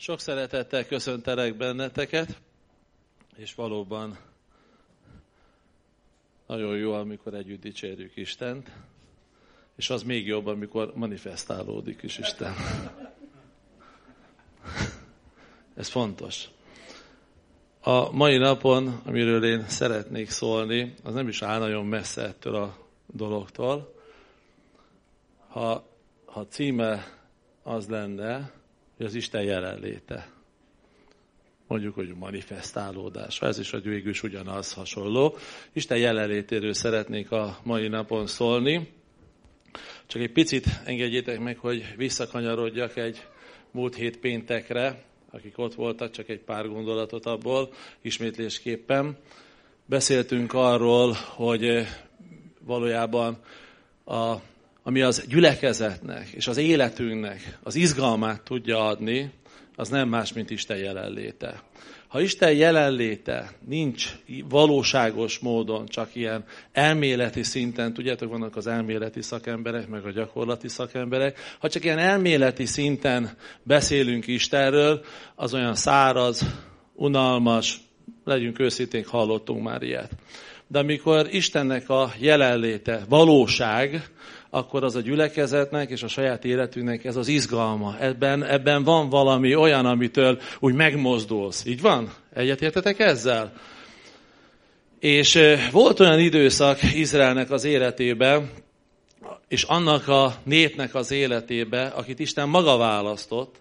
Sok szeretettel köszöntelek benneteket, és valóban nagyon jó, amikor együtt dicsérjük Istent, és az még jobb, amikor manifestálódik is Isten. Ez fontos. A mai napon, amiről én szeretnék szólni, az nem is áll nagyon messze ettől a dologtól. Ha, ha címe az lenne, hogy az Isten jelenléte. Mondjuk, hogy manifestálódás. Ez is, hogy végül is ugyanaz hasonló. Isten jelenlétéről szeretnék a mai napon szólni. Csak egy picit engedjétek meg, hogy visszakanyarodjak egy múlt hét péntekre, akik ott voltak, csak egy pár gondolatot abból, ismétlésképpen. Beszéltünk arról, hogy valójában a ami az gyülekezetnek és az életünknek az izgalmát tudja adni, az nem más, mint Isten jelenléte. Ha Isten jelenléte nincs valóságos módon, csak ilyen elméleti szinten, tudjátok, vannak az elméleti szakemberek, meg a gyakorlati szakemberek, ha csak ilyen elméleti szinten beszélünk Istenről, az olyan száraz, unalmas, legyünk őszintén, hallottunk már ilyet. De amikor Istennek a jelenléte valóság, akkor az a gyülekezetnek és a saját életünknek ez az izgalma. Ebben, ebben van valami olyan, amitől úgy megmozdulsz. Így van? Egyetértetek ezzel? És volt olyan időszak Izraelnek az életében, és annak a népnek az életébe, akit Isten maga választott,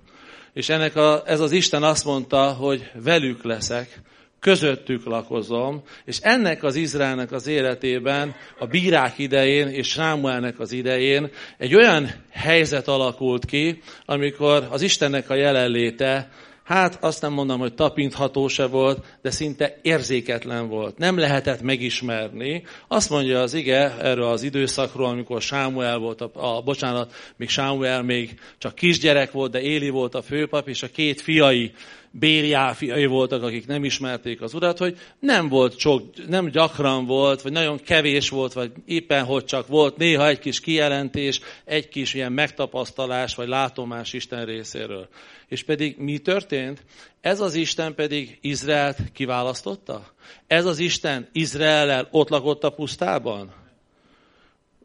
és ennek a, ez az Isten azt mondta, hogy velük leszek, közöttük lakozom, és ennek az Izraelnek az életében, a bírák idején és Sámuelnek az idején egy olyan helyzet alakult ki, amikor az Istennek a jelenléte Hát azt nem mondom, hogy tapintható se volt, de szinte érzéketlen volt. Nem lehetett megismerni. Azt mondja az ige erről az időszakról, amikor Sámuel volt, a, a bocsánat, még Sámuel még csak kisgyerek volt, de Éli volt a főpap, és a két fiai Bériá fiai voltak, akik nem ismerték az urat, hogy nem volt sok, nem gyakran volt, vagy nagyon kevés volt, vagy éppen hogy csak volt néha egy kis kijelentés, egy kis ilyen megtapasztalás, vagy látomás Isten részéről. És pedig mi történt? Ez az Isten pedig Izraelt kiválasztotta? Ez az Isten Izraellel ott lakott a pusztában?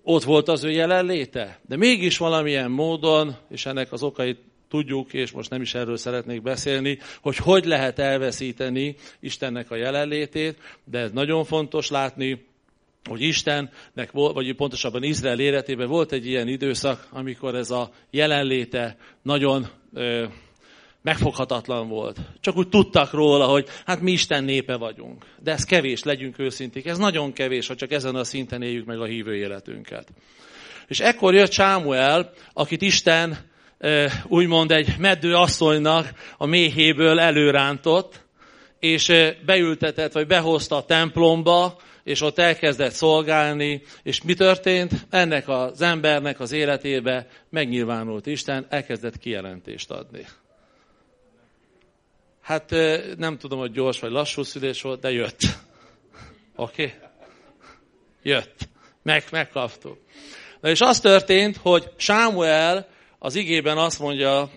Ott volt az ő jelenléte? De mégis valamilyen módon, és ennek az okait tudjuk, és most nem is erről szeretnék beszélni, hogy hogy lehet elveszíteni Istennek a jelenlétét, de ez nagyon fontos látni, hogy Istennek, vagy pontosabban Izrael életében volt egy ilyen időszak, amikor ez a jelenléte nagyon ö, megfoghatatlan volt. Csak úgy tudtak róla, hogy hát mi Isten népe vagyunk. De ez kevés, legyünk őszinték. Ez nagyon kevés, ha csak ezen a szinten éljük meg a hívő életünket. És ekkor jött Sámuel, akit Isten úgymond egy meddő asszonynak a méhéből előrántott, és beültetett, vagy behozta a templomba, és ott elkezdett szolgálni, és mi történt? Ennek az embernek az életébe megnyilvánult Isten, elkezdett kijelentést adni. Hát nem tudom, hogy gyors vagy lassú szülés volt, de jött. Oké? Okay? Jött. Meg, megkaptuk. Na és az történt, hogy Sámuel az igében azt mondja,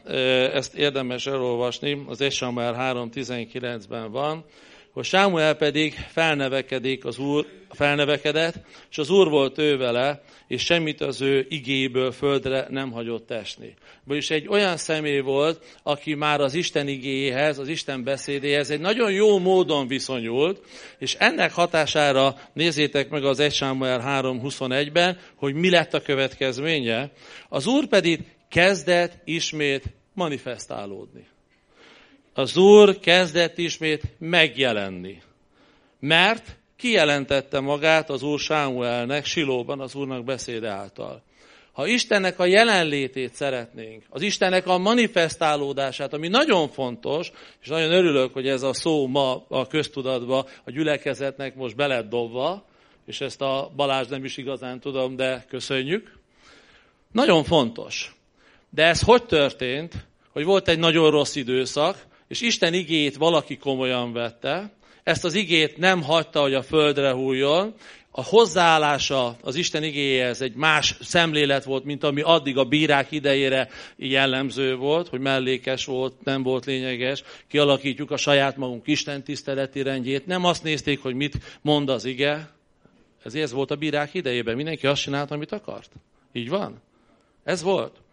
ezt érdemes elolvasni, az 1 Samuel 3.19-ben van, hogy Sámuel pedig felnevekedik az úr, felnevekedett, és az úr volt ő vele, és semmit az ő igéből földre nem hagyott esni. Vagyis egy olyan személy volt, aki már az Isten igéhez, az Isten beszédéhez egy nagyon jó módon viszonyult, és ennek hatására nézzétek meg az 1 Sámuel 3.21-ben, hogy mi lett a következménye. Az úr pedig kezdett ismét manifestálódni. Az Úr kezdett ismét megjelenni. Mert kijelentette magát az Úr Sámuelnek, Silóban az Úrnak beszéde által. Ha Istennek a jelenlétét szeretnénk, az Istennek a manifestálódását, ami nagyon fontos, és nagyon örülök, hogy ez a szó ma a köztudatba, a gyülekezetnek most beled dobva, és ezt a Balázs nem is igazán tudom, de köszönjük. Nagyon fontos. De ez hogy történt, hogy volt egy nagyon rossz időszak, és Isten igét valaki komolyan vette, ezt az igét nem hagyta, hogy a földre hújjon, a hozzáállása az Isten igéhez egy más szemlélet volt, mint ami addig a bírák idejére jellemző volt, hogy mellékes volt, nem volt lényeges, kialakítjuk a saját magunk Isten tiszteleti rendjét. Nem azt nézték, hogy mit mond az ige. Ez ez volt a bírák idejében. Mindenki azt csinálta, amit akart. Így van? Ez volt.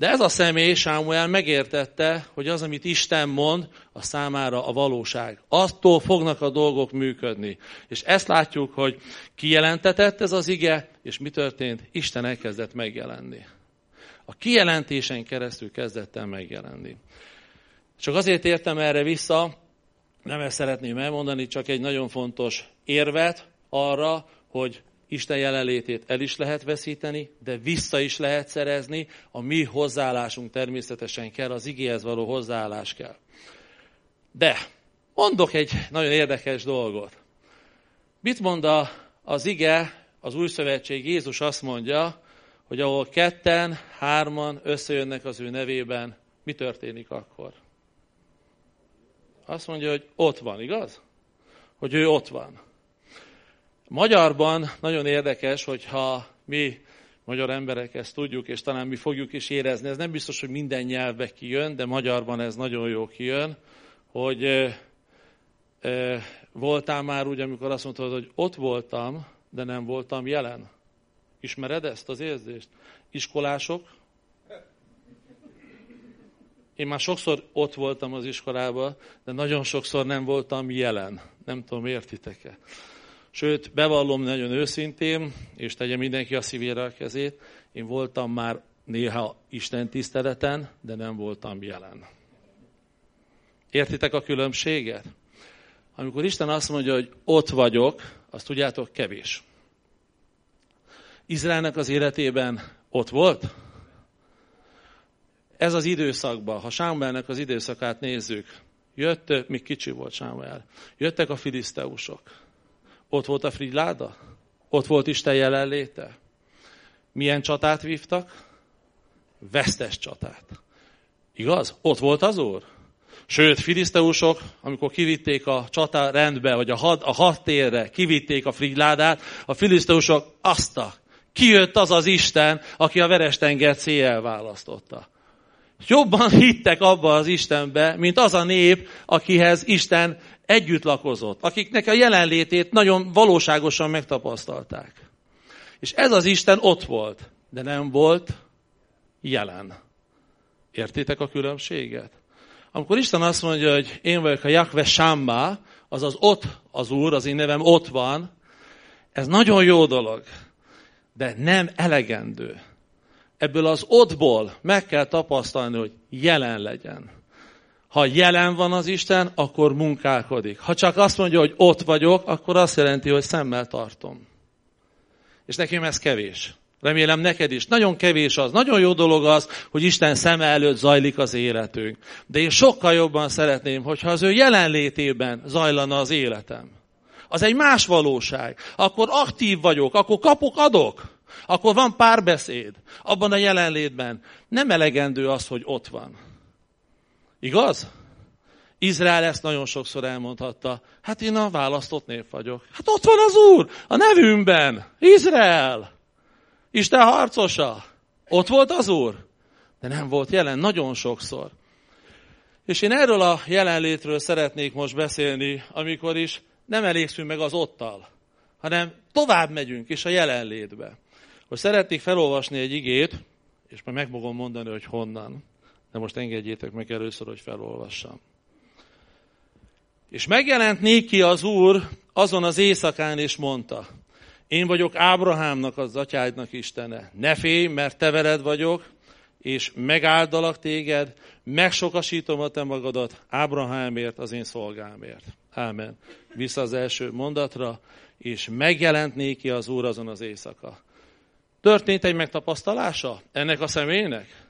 De ez a személy, Sámuel megértette, hogy az, amit Isten mond, a számára a valóság. Attól fognak a dolgok működni. És ezt látjuk, hogy kijelentetett ez az ige, és mi történt? Isten elkezdett megjelenni. A kijelentésen keresztül kezdett el megjelenni. Csak azért értem erre vissza, nem ezt szeretném elmondani, csak egy nagyon fontos érvet arra, hogy Isten jelenlétét el is lehet veszíteni, de vissza is lehet szerezni. A mi hozzáállásunk természetesen kell, az igéhez való hozzáállás kell. De mondok egy nagyon érdekes dolgot. Mit mond a, az ige, az új szövetség, Jézus azt mondja, hogy ahol ketten, hárman összejönnek az ő nevében, mi történik akkor? Azt mondja, hogy ott van, igaz? Hogy ő ott van. Magyarban nagyon érdekes, hogyha mi magyar emberek ezt tudjuk, és talán mi fogjuk is érezni. Ez nem biztos, hogy minden nyelvbe kijön, de magyarban ez nagyon jó kijön, hogy e, e, voltál már úgy, amikor azt mondtad, hogy ott voltam, de nem voltam jelen. Ismered ezt az érzést? Iskolások? Én már sokszor ott voltam az iskolában, de nagyon sokszor nem voltam jelen. Nem tudom, értitek-e? Sőt, bevallom nagyon őszintén, és tegye mindenki a szívére a kezét, én voltam már néha Isten tiszteleten, de nem voltam jelen. Értitek a különbséget? Amikor Isten azt mondja, hogy ott vagyok, azt tudjátok kevés. Izraelnek az életében ott volt? Ez az időszakban, ha Sámuelnek az időszakát nézzük, jött, még kicsi volt Sámuel, jöttek a filiszteusok, ott volt a frigyláda? Ott volt Isten jelenléte? Milyen csatát vívtak? Vesztes csatát. Igaz? Ott volt az Úr? Sőt, filiszteusok, amikor kivitték a csata rendbe, vagy a, had, a hadtérre, kivitték a frigyládát, a filiszteusok azt a, kijött az az Isten, aki a veres cél választotta. Jobban hittek abba az Istenbe, mint az a nép, akihez Isten együtt lakozott, akiknek a jelenlétét nagyon valóságosan megtapasztalták. És ez az Isten ott volt, de nem volt jelen. Értétek a különbséget? Amikor Isten azt mondja, hogy én vagyok a Jakve Samba, azaz ott az Úr, az én nevem ott van, ez nagyon jó dolog, de nem elegendő. Ebből az ottból meg kell tapasztalni, hogy jelen legyen. Ha jelen van az Isten, akkor munkálkodik. Ha csak azt mondja, hogy ott vagyok, akkor azt jelenti, hogy szemmel tartom. És nekem ez kevés. Remélem neked is. Nagyon kevés az, nagyon jó dolog az, hogy Isten szeme előtt zajlik az életünk. De én sokkal jobban szeretném, hogyha az ő jelenlétében zajlana az életem. Az egy más valóság. Akkor aktív vagyok, akkor kapok, adok. Akkor van párbeszéd. Abban a jelenlétben nem elegendő az, hogy ott van. Igaz? Izrael ezt nagyon sokszor elmondhatta. Hát én a választott nép vagyok. Hát ott van az Úr, a nevünkben. Izrael. Isten harcosa. Ott volt az Úr. De nem volt jelen nagyon sokszor. És én erről a jelenlétről szeretnék most beszélni, amikor is nem elégszünk meg az ottal, hanem tovább megyünk is a jelenlétbe. Most szeretnék felolvasni egy igét, és majd meg fogom mondani, hogy honnan. De most engedjétek meg először, hogy felolvassam. És megjelent néki az Úr azon az éjszakán, és mondta, én vagyok Ábrahámnak, az atyádnak Istene. Ne félj, mert te veled vagyok, és megáldalak téged, megsokasítom a te magadat Ábrahámért, az én szolgámért. Ámen. Vissza az első mondatra, és megjelent néki az Úr azon az éjszaka. Történt egy megtapasztalása ennek a személynek?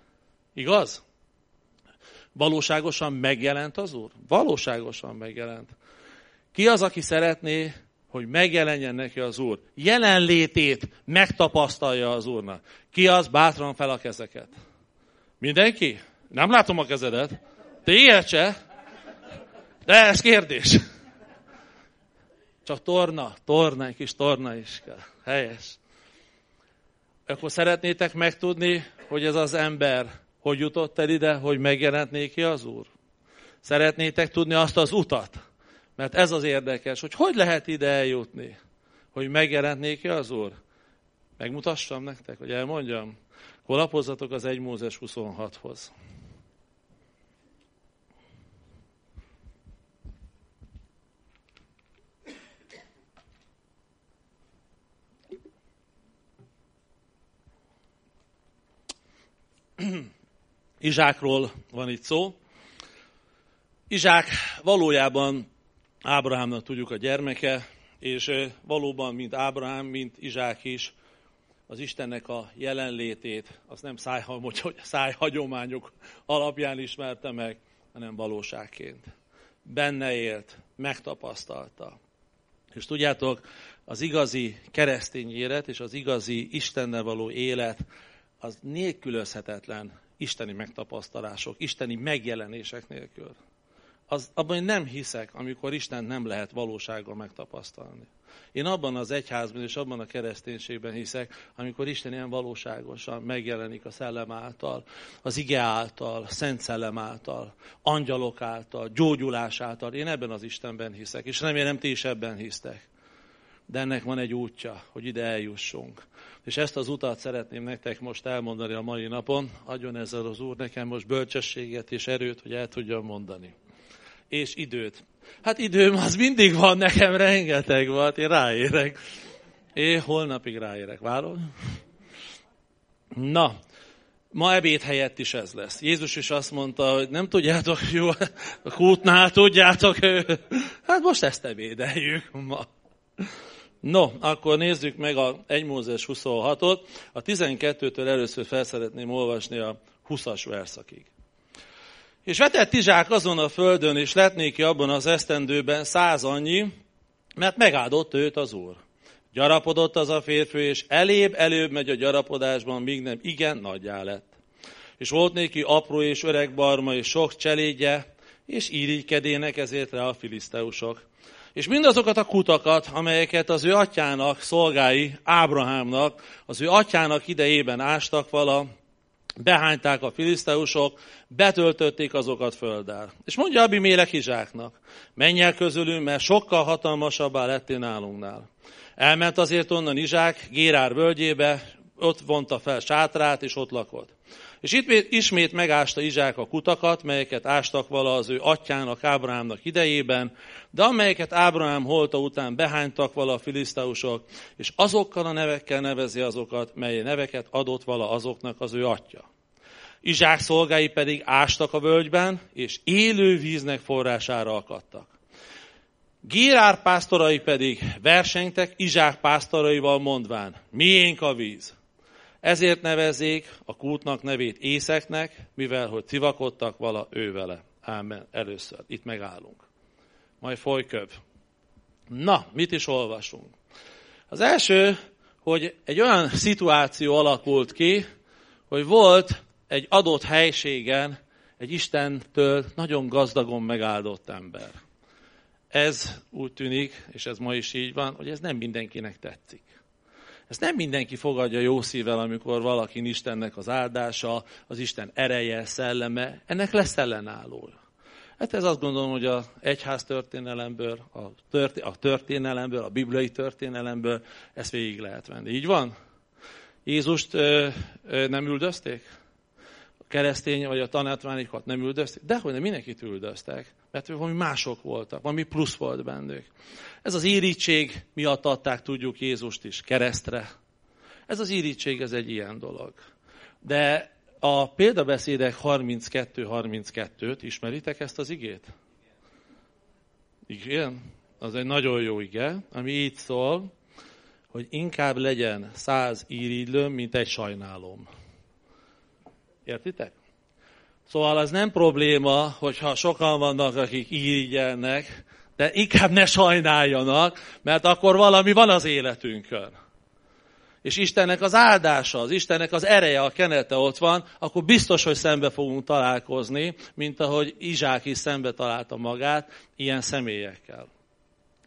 Igaz? Valóságosan megjelent az Úr? Valóságosan megjelent. Ki az, aki szeretné, hogy megjelenjen neki az Úr? Jelenlétét megtapasztalja az Úrnak. Ki az? Bátran fel a kezeket. Mindenki? Nem látom a kezedet. Te ilyet se? De ez kérdés. Csak torna, torna, egy kis torna is kell. Helyes. Akkor szeretnétek megtudni, hogy ez az ember hogy jutott el ide, hogy megjelent néki az Úr? Szeretnétek tudni azt az utat? Mert ez az érdekes, hogy hogy lehet ide eljutni, hogy megjelent néki az Úr? Megmutassam nektek, hogy elmondjam? Hol lapozzatok az 1 Mózes 26-hoz. Izsákról van itt szó. Izsák valójában Ábrahámnak tudjuk a gyermeke, és valóban, mint Ábrahám, mint Izsák is, az Istennek a jelenlétét, az nem szájhagyományok alapján ismerte meg, hanem valóságként. Benne élt, megtapasztalta. És tudjátok, az igazi keresztény élet és az igazi Istennel való élet az nélkülözhetetlen isteni megtapasztalások, isteni megjelenések nélkül. Az, abban én nem hiszek, amikor Isten nem lehet valósággal megtapasztalni. Én abban az egyházban és abban a kereszténységben hiszek, amikor Isten ilyen valóságosan megjelenik a szellem által, az ige által, szent szellem által, angyalok által, gyógyulás által. Én ebben az Istenben hiszek, és remélem ti is ebben hisztek. De ennek van egy útja, hogy ide eljussunk. És ezt az utat szeretném nektek most elmondani a mai napon. Adjon ezzel az Úr nekem most bölcsességet és erőt, hogy el tudjam mondani. És időt. Hát időm az mindig van, nekem rengeteg volt, én ráérek. Én holnapig ráérek. Várom? Na, ma ebéd helyett is ez lesz. Jézus is azt mondta, hogy nem tudjátok, jó, a kútnál tudjátok, hát most ezt ebédeljük ma. No, akkor nézzük meg a 1 Mózes 26-ot. A 12-től először fel szeretném olvasni a 20-as verszakig. És vetett Izsák azon a földön, és lett néki abban az esztendőben száz annyi, mert megáldott őt az Úr. Gyarapodott az a férfi, és elébb, előbb megy a gyarapodásban, míg nem igen nagyjá lett. És volt néki apró és öreg barma, és sok cselédje, és irigykedének ezért rá a filiszteusok. És mindazokat a kutakat, amelyeket az ő atyának, szolgái, Ábrahámnak, az ő atyának idejében ástak vala, behányták a filiszteusok, betöltötték azokat földdel. És mondja Abimélek Izsáknak, menj el közülünk, mert sokkal hatalmasabbá lettél nálunknál. Elment azért onnan Izsák Gérár völgyébe, ott vonta fel sátrát, és ott lakott. És itt ismét megásta Izsák a kutakat, melyeket ástak vala az ő atyának, Ábrahámnak idejében, de amelyeket Ábrahám holta után behánytak vala a filiszteusok, és azokkal a nevekkel nevezi azokat, mely neveket adott vala azoknak az ő atya. Izsák szolgái pedig ástak a völgyben, és élő víznek forrására akadtak. Gírár pásztorai pedig versengtek Izsák pásztoraival mondván, miénk a víz. Ezért nevezzék a kútnak nevét észeknek, mivel hogy civakodtak vala ő vele. Ámen. Először. Itt megállunk. Majd folyköv. Na, mit is olvasunk? Az első, hogy egy olyan szituáció alakult ki, hogy volt egy adott helységen egy Istentől nagyon gazdagon megáldott ember. Ez úgy tűnik, és ez ma is így van, hogy ez nem mindenkinek tetszik. Ezt nem mindenki fogadja jó szívvel, amikor valakin Istennek az áldása, az Isten ereje, szelleme, ennek lesz ellenálló. Hát ez azt gondolom, hogy a egyház történelemből, a, történ- a történelemből, a bibliai történelemből ezt végig lehet venni. Így van? Jézust ö, ö, nem üldözték? Keresztény vagy a tanítványokat nem üldözték? Dehogy nem, mindenkit üldöztek, mert valami mások voltak, valami plusz volt bennük. Ez az írítség miatt adták, tudjuk, Jézust is keresztre. Ez az írítség, ez egy ilyen dolog. De a példabeszédek 32-32-t, ismeritek ezt az igét? Igen? Az egy nagyon jó ige, ami így szól, hogy inkább legyen száz írigylőm, mint egy sajnálom. Értitek? Szóval az nem probléma, hogyha sokan vannak, akik irigyelnek, de inkább ne sajnáljanak, mert akkor valami van az életünkön. És Istennek az áldása, az Istennek az ereje, a kenete ott van, akkor biztos, hogy szembe fogunk találkozni, mint ahogy Izsák is szembe találta magát ilyen személyekkel.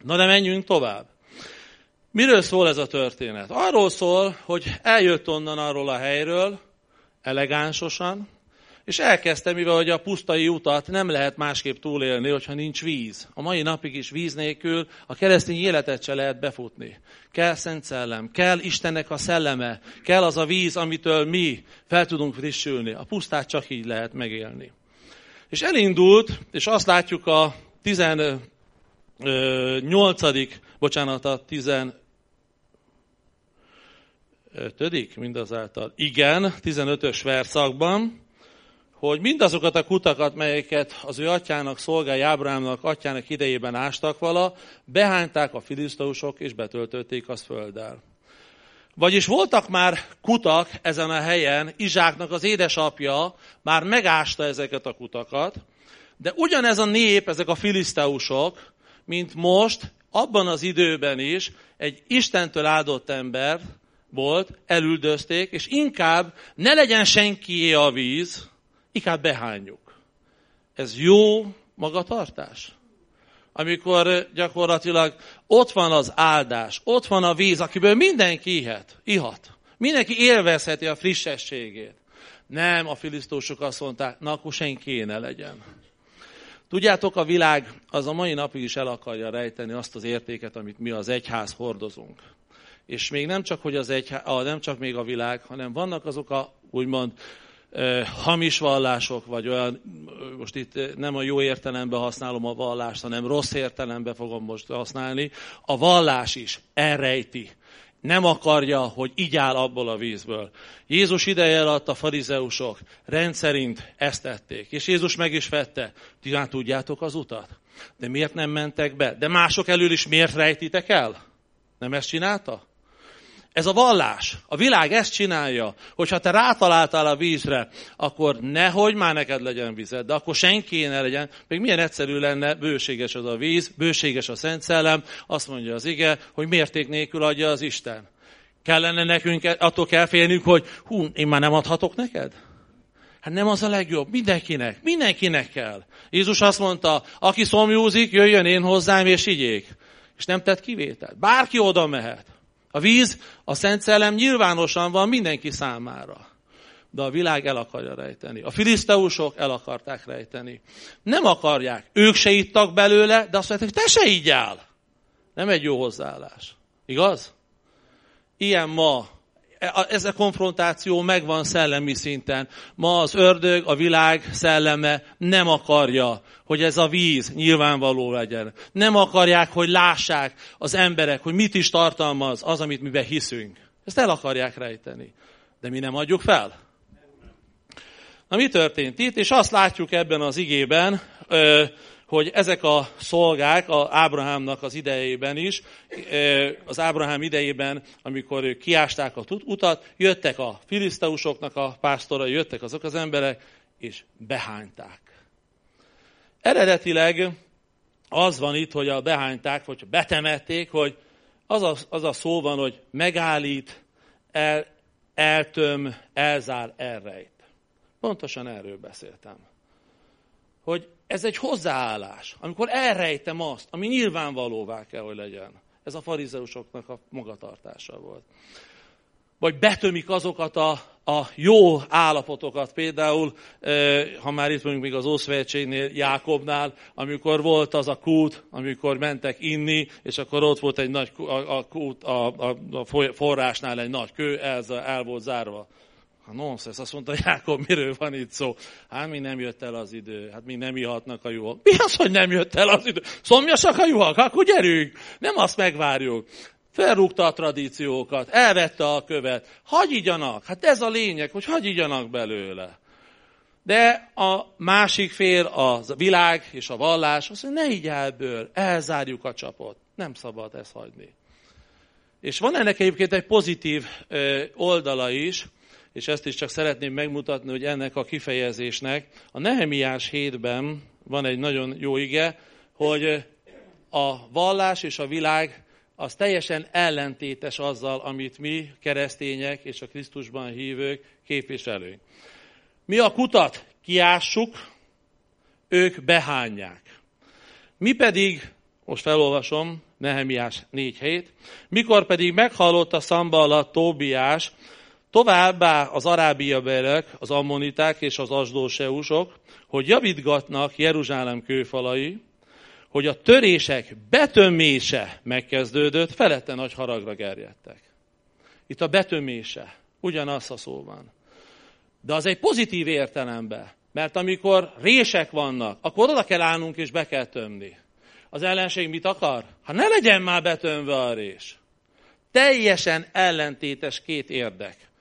Na de menjünk tovább. Miről szól ez a történet? Arról szól, hogy eljött onnan arról a helyről, elegánsosan, és elkezdte, mivel hogy a pusztai utat nem lehet másképp túlélni, hogyha nincs víz. A mai napig is víz nélkül a keresztény életet se lehet befutni. Kell Szent Szellem, kell Istennek a szelleme, kell az a víz, amitől mi fel tudunk frissülni. A pusztát csak így lehet megélni. És elindult, és azt látjuk a 18. bocsánat, a 15. mindazáltal, igen, 15-ös verszakban, hogy mindazokat a kutakat, melyeket az ő atyának, szolgái Ábrámnak, atyának idejében ástak vala, behányták a filiszteusok, és betöltötték azt földdel. Vagyis voltak már kutak ezen a helyen, Izsáknak az édesapja már megásta ezeket a kutakat, de ugyanez a nép, ezek a filiszteusok, mint most, abban az időben is egy Istentől áldott ember volt, elüldözték, és inkább ne legyen senkié a víz, inkább behányjuk. Ez jó magatartás? Amikor gyakorlatilag ott van az áldás, ott van a víz, akiből mindenki ihet, ihat. Mindenki élvezheti a frissességét. Nem, a filisztósok azt mondták, na akkor senki ne legyen. Tudjátok, a világ az a mai napig is el akarja rejteni azt az értéket, amit mi az egyház hordozunk. És még nem csak, hogy az egyház, nem csak még a világ, hanem vannak azok a úgymond hamis vallások, vagy olyan, most itt nem a jó értelemben használom a vallást, hanem rossz értelemben fogom most használni, a vallás is elrejti. Nem akarja, hogy így áll abból a vízből. Jézus ideje alatt a farizeusok rendszerint ezt tették. És Jézus meg is vette. Ti tudjátok az utat? De miért nem mentek be? De mások elől is miért rejtitek el? Nem ezt csinálta? Ez a vallás. A világ ezt csinálja, hogy ha te rátaláltál a vízre, akkor nehogy már neked legyen vized, de akkor senki ne legyen. Még milyen egyszerű lenne, bőséges az a víz, bőséges a Szent Szellem, azt mondja az ige, hogy mérték nélkül adja az Isten. Kellene nekünk, attól kell félnünk, hogy hú, én már nem adhatok neked? Hát nem az a legjobb. Mindenkinek. Mindenkinek kell. Jézus azt mondta, aki szomjúzik, jöjjön én hozzám és igyék. És nem tett kivételt. Bárki oda mehet. A víz, a Szent Szellem nyilvánosan van mindenki számára. De a világ el akarja rejteni. A filiszteusok el akarták rejteni. Nem akarják. Ők se ittak belőle, de azt mondják, hogy te se így áll. Nem egy jó hozzáállás. Igaz? Ilyen ma ez a konfrontáció megvan szellemi szinten. Ma az ördög, a világ szelleme nem akarja, hogy ez a víz nyilvánvaló legyen. Nem akarják, hogy lássák az emberek, hogy mit is tartalmaz az, amit mi hiszünk. Ezt el akarják rejteni. De mi nem adjuk fel. Na mi történt itt? És azt látjuk ebben az igében, hogy ezek a szolgák a Ábrahámnak az idejében is, az Ábrahám idejében, amikor ők kiásták a utat, jöttek a filiszteusoknak a pásztorai, jöttek azok az emberek, és behányták. Eredetileg az van itt, hogy a behányták, vagy betemették, hogy az a, az a szó van, hogy megállít, el, eltöm, elzár, elrejt. Pontosan erről beszéltem. Hogy ez egy hozzáállás, amikor elrejtem azt, ami nyilvánvalóvá kell, hogy legyen. Ez a farizeusoknak a magatartása volt. Vagy betömik azokat a, a jó állapotokat, például, ha már itt mondjuk még az Ószövetségnél, Jákobnál, amikor volt az a kút, amikor mentek inni, és akkor ott volt egy nagy a, a, kút, a, a forrásnál egy nagy kő, ez el volt zárva. Hát nonsense, azt mondta Jákob, miről van itt szó? Hát mi nem jött el az idő, hát mi nem ihatnak a juhok. Mi az, hogy nem jött el az idő? Szomjasak a juhok, akkor gyerünk, nem azt megvárjuk. Felrúgta a tradíciókat, elvette a követ, hagyjanak, hát ez a lényeg, hogy hagyjanak belőle. De a másik fél, a világ és a vallás, azt mondja, ne így elből, elzárjuk a csapot. Nem szabad ezt hagyni. És van ennek egyébként egy pozitív oldala is, és ezt is csak szeretném megmutatni, hogy ennek a kifejezésnek a Nehemiás hétben van egy nagyon jó ige, hogy a vallás és a világ az teljesen ellentétes azzal, amit mi keresztények és a Krisztusban hívők képviselünk. Mi a kutat kiássuk, ők behányják. Mi pedig most felolvasom, Nehemiás 4 hét. Mikor pedig meghallotta Szamba alatt Tóbiás, továbbá az arábiabelek, az ammoniták és az asdóseusok, hogy javítgatnak Jeruzsálem kőfalai, hogy a törések betömése megkezdődött, felette nagy haragra gerjedtek. Itt a betömése, ugyanaz a szó van. De az egy pozitív értelemben, mert amikor rések vannak, akkor oda kell állnunk és be kell tömni. Az ellenség mit akar? Ha ne legyen már betömve a rés. Teljesen ellentétes két érdek.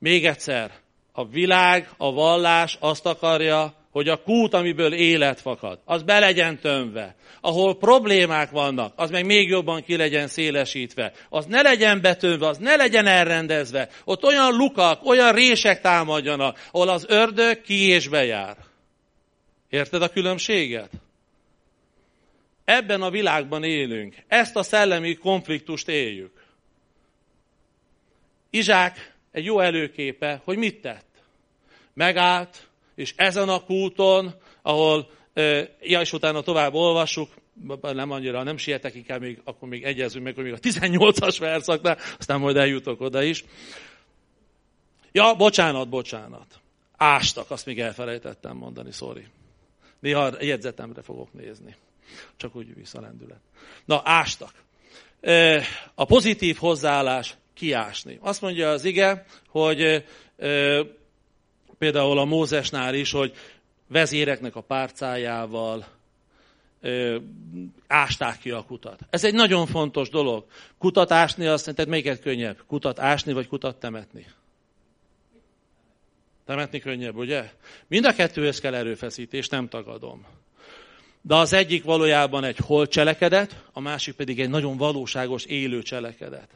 Még egyszer, a világ, a vallás azt akarja, hogy a kút, amiből élet fakad, az be legyen tömve. Ahol problémák vannak, az meg még jobban ki legyen szélesítve. Az ne legyen betömve, az ne legyen elrendezve. Ott olyan lukak, olyan rések támadjanak, ahol az ördög ki és bejár. Érted a különbséget? Ebben a világban élünk. Ezt a szellemi konfliktust éljük. Izsák egy jó előképe, hogy mit tett. Megállt, és ezen a kúton, ahol, ja, és utána tovább olvassuk, nem annyira, nem sietek, inkább még, akkor még egyezünk meg, hogy még a 18-as verszaknál, aztán majd eljutok oda is. Ja, bocsánat, bocsánat. Ástak, azt még elfelejtettem mondani, sorry. Néha jegyzetemre fogok nézni. Csak úgy visszalendület. Na, ástak. A pozitív hozzáállás kiásni. Azt mondja az ige, hogy például a Mózesnál is, hogy vezéreknek a párcájával ö, ásták ki a kutat. Ez egy nagyon fontos dolog. Kutat ásni, azt szerinted melyiket könnyebb? Kutat ásni, vagy kutat temetni? Temetni könnyebb, ugye? Mind a kettőhöz kell erőfeszítés, nem tagadom. De az egyik valójában egy hol cselekedet, a másik pedig egy nagyon valóságos élő cselekedet.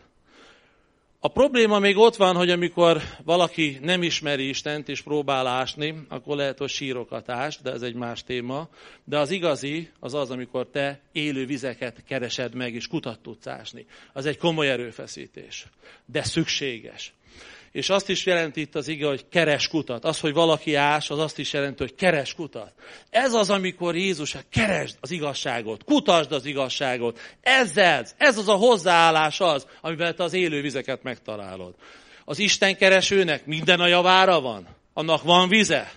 A probléma még ott van, hogy amikor valaki nem ismeri Istent és próbál ásni, akkor lehet, hogy sírokat ás, de ez egy más téma. De az igazi az az, amikor te élő vizeket keresed meg, és kutat tudsz ásni. Az egy komoly erőfeszítés, de szükséges. És azt is jelenti itt az ige, hogy keres kutat. Az, hogy valaki ás, az azt is jelenti, hogy keres kutat. Ez az, amikor Jézus, keresd az igazságot, kutasd az igazságot. Ezzel, ez az a hozzáállás az, amivel te az élő vizeket megtalálod. Az Isten keresőnek minden a javára van. Annak van vize.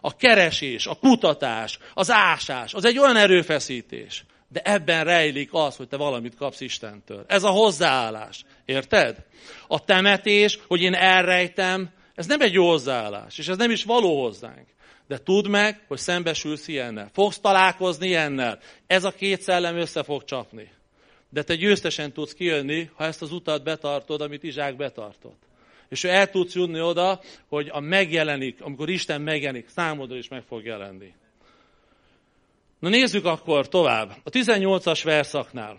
A keresés, a kutatás, az ásás, az egy olyan erőfeszítés. De ebben rejlik az, hogy te valamit kapsz Istentől. Ez a hozzáállás. Érted? A temetés, hogy én elrejtem, ez nem egy jó hozzáállás, és ez nem is való hozzánk. De tudd meg, hogy szembesülsz ilyennel. Fogsz találkozni ilyennel. Ez a két szellem össze fog csapni. De te győztesen tudsz kijönni, ha ezt az utat betartod, amit Izsák betartott. És ő el tudsz jutni oda, hogy a megjelenik, amikor Isten megjelenik, számodra is meg fog jelenni. Na nézzük akkor tovább. A 18-as verszaknál.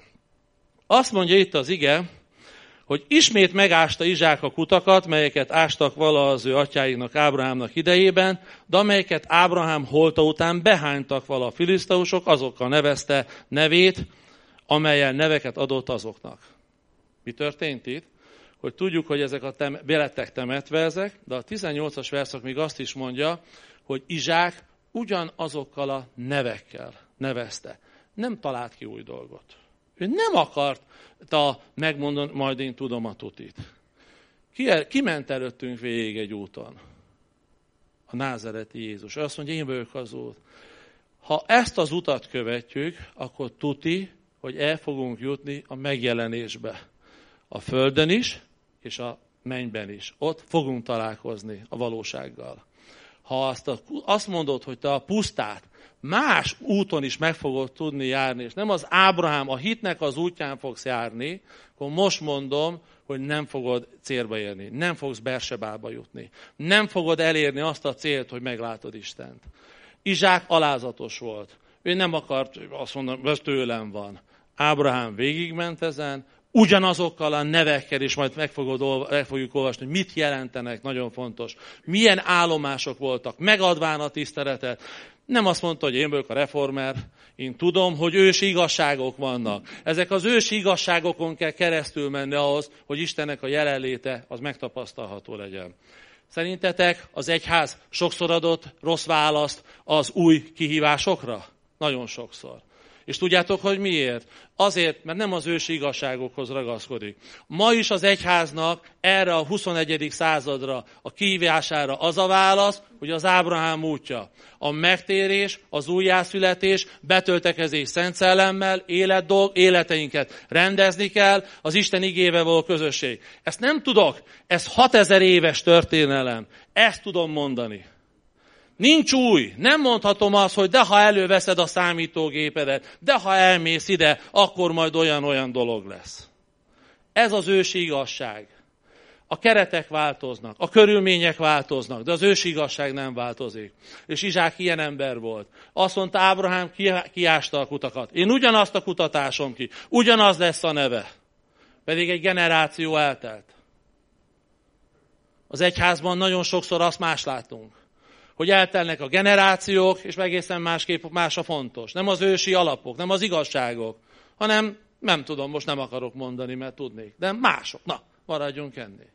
Azt mondja itt az ige, hogy ismét megásta Izsák a kutakat, melyeket ástak vala az ő atyáinak, Ábrahámnak idejében, de amelyeket Ábrahám holta után behánytak vala a filiszteusok, azokkal nevezte nevét, amelyen neveket adott azoknak. Mi történt itt? Hogy tudjuk, hogy ezek a tem- belettek temetve ezek, de a 18-as verszak még azt is mondja, hogy Izsák ugyanazokkal a nevekkel nevezte. Nem talált ki új dolgot. Ő nem akart ta megmondani, majd én tudom a tutit. Ki, ki ment előttünk végig egy úton? A názereti Jézus. Ő azt mondja, én vagyok az út. Ha ezt az utat követjük, akkor tuti, hogy el fogunk jutni a megjelenésbe. A földön is, és a mennyben is. Ott fogunk találkozni a valósággal. Ha azt, a, azt mondod, hogy te a pusztát más úton is meg fogod tudni járni, és nem az Ábrahám, a hitnek az útján fogsz járni, akkor most mondom, hogy nem fogod célba érni, nem fogsz Bersebába jutni, nem fogod elérni azt a célt, hogy meglátod Istent. Izsák alázatos volt. Ő nem akart azt mondani, ez tőlem van. Ábrahám végigment ezen, ugyanazokkal a nevekkel, és majd meg, fogod, meg fogjuk olvasni, mit jelentenek, nagyon fontos. Milyen állomások voltak, megadván a tiszteletet. Nem azt mondta, hogy én vagyok a reformer, én tudom, hogy ősi igazságok vannak. Ezek az ősi igazságokon kell keresztül menni ahhoz, hogy Istennek a jelenléte az megtapasztalható legyen. Szerintetek az egyház sokszor adott rossz választ az új kihívásokra? Nagyon sokszor. És tudjátok, hogy miért? Azért, mert nem az ősi igazságokhoz ragaszkodik. Ma is az egyháznak erre a 21. századra, a kívására az a válasz, hogy az Ábrahám útja. A megtérés, az újjászületés, betöltekezés szent szellemmel, életdolg, életeinket rendezni kell, az Isten igével való közösség. Ezt nem tudok, ez 6000 éves történelem. Ezt tudom mondani. Nincs új. Nem mondhatom azt, hogy de ha előveszed a számítógépedet, de ha elmész ide, akkor majd olyan-olyan dolog lesz. Ez az ősi igazság. A keretek változnak, a körülmények változnak, de az ősi igazság nem változik. És Izsák ilyen ember volt. Azt mondta, Ábrahám kiásta a kutakat. Én ugyanazt a kutatásom ki, ugyanaz lesz a neve. Pedig egy generáció eltelt. Az egyházban nagyon sokszor azt más látunk hogy eltelnek a generációk, és egészen másképp más a fontos. Nem az ősi alapok, nem az igazságok, hanem nem tudom, most nem akarok mondani, mert tudnék, de mások. Na, maradjunk ennél.